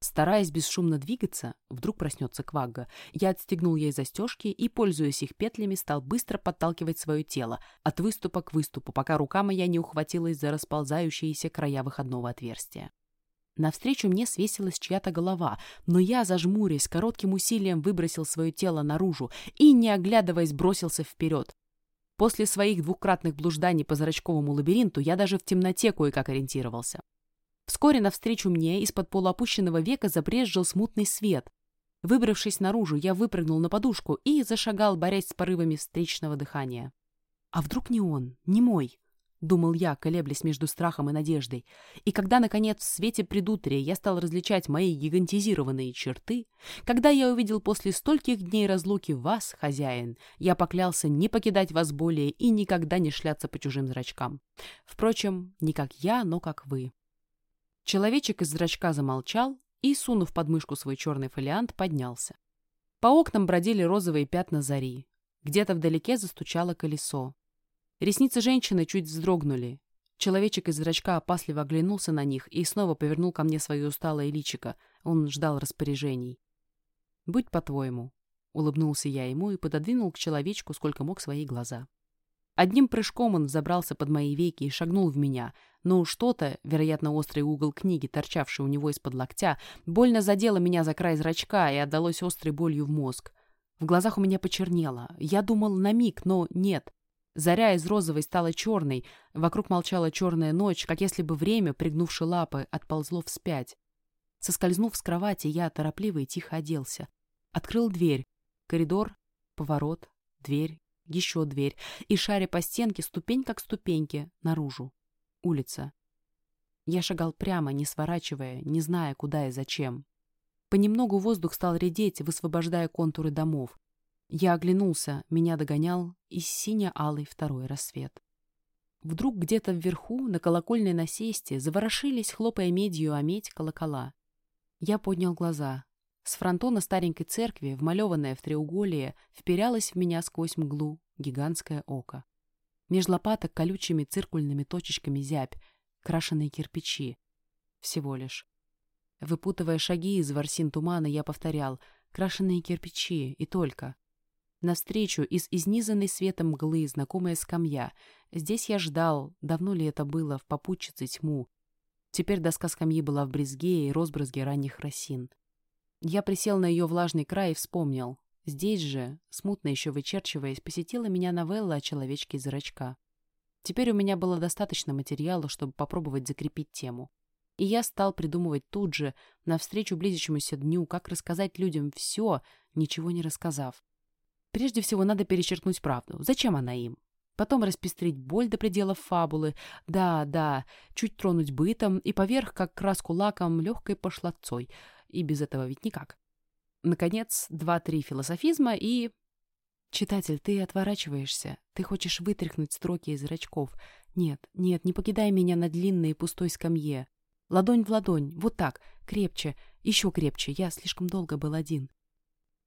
Стараясь бесшумно двигаться, вдруг проснется Квагга, я отстегнул ей застежки и, пользуясь их петлями, стал быстро подталкивать свое тело от выступа к выступу, пока рука моя не ухватилась за расползающиеся края выходного отверстия. Навстречу мне свесилась чья-то голова, но я, зажмурясь, коротким усилием выбросил свое тело наружу и, не оглядываясь, бросился вперед. После своих двукратных блужданий по зрачковому лабиринту я даже в темноте кое-как ориентировался. Вскоре навстречу мне из-под полуопущенного века забрезжил смутный свет. Выбравшись наружу, я выпрыгнул на подушку и зашагал, борясь с порывами встречного дыхания. А вдруг не он, не мой? — думал я, колеблясь между страхом и надеждой. И когда, наконец, в свете предутрия я стал различать мои гигантизированные черты, когда я увидел после стольких дней разлуки вас, хозяин, я поклялся не покидать вас более и никогда не шляться по чужим зрачкам. Впрочем, не как я, но как вы. Человечек из зрачка замолчал и, сунув под мышку свой черный фолиант, поднялся. По окнам бродили розовые пятна зари. Где-то вдалеке застучало колесо. Ресницы женщины чуть вздрогнули. Человечек из зрачка опасливо оглянулся на них и снова повернул ко мне свое усталое личико. Он ждал распоряжений. «Будь по-твоему», — улыбнулся я ему и пододвинул к человечку сколько мог свои глаза. Одним прыжком он забрался под мои веки и шагнул в меня, но что-то, вероятно, острый угол книги, торчавший у него из-под локтя, больно задело меня за край зрачка и отдалось острой болью в мозг. В глазах у меня почернело. Я думал на миг, но нет. Заря из розовой стала черной, вокруг молчала черная ночь, как если бы время, пригнувши лапы, отползло вспять. Соскользнув с кровати, я торопливо и тихо оделся. Открыл дверь. Коридор, поворот, дверь, еще дверь. И, шаря по стенке, ступень как ступеньки, наружу. Улица. Я шагал прямо, не сворачивая, не зная, куда и зачем. Понемногу воздух стал редеть, высвобождая контуры домов. Я оглянулся, меня догонял и сине-алый второй рассвет. Вдруг где-то вверху, на колокольной насесте, заворошились, хлопая медью о медь, колокола. Я поднял глаза. С фронтона старенькой церкви, вмалеванное в треуголие, вперялось в меня сквозь мглу гигантское око. Меж лопаток колючими циркульными точечками зябь, крашеные кирпичи. Всего лишь. Выпутывая шаги из ворсин тумана, я повторял «крашеные кирпичи» и только — Навстречу из изнизанной светом мглы знакомая скамья. Здесь я ждал, давно ли это было, в попутчице тьму. Теперь доска скамьи была в брезге и розбрызге ранних росин. Я присел на ее влажный край и вспомнил. Здесь же, смутно еще вычерчиваясь, посетила меня новелла о человечке из зрачка. Теперь у меня было достаточно материала, чтобы попробовать закрепить тему. И я стал придумывать тут же, навстречу близящемуся дню, как рассказать людям все, ничего не рассказав. Прежде всего надо перечеркнуть правду. Зачем она им? Потом распестрить боль до пределов фабулы. Да, да, чуть тронуть бытом и поверх, как краску лаком, легкой пошлацой. И без этого ведь никак. Наконец, два-три философизма и... Читатель, ты отворачиваешься. Ты хочешь вытряхнуть строки из зрачков. Нет, нет, не покидай меня на длинной пустой скамье. Ладонь в ладонь, вот так, крепче, еще крепче. Я слишком долго был один.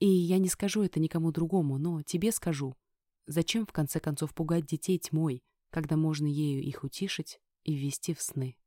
И я не скажу это никому другому, но тебе скажу. Зачем, в конце концов, пугать детей тьмой, когда можно ею их утишить и ввести в сны?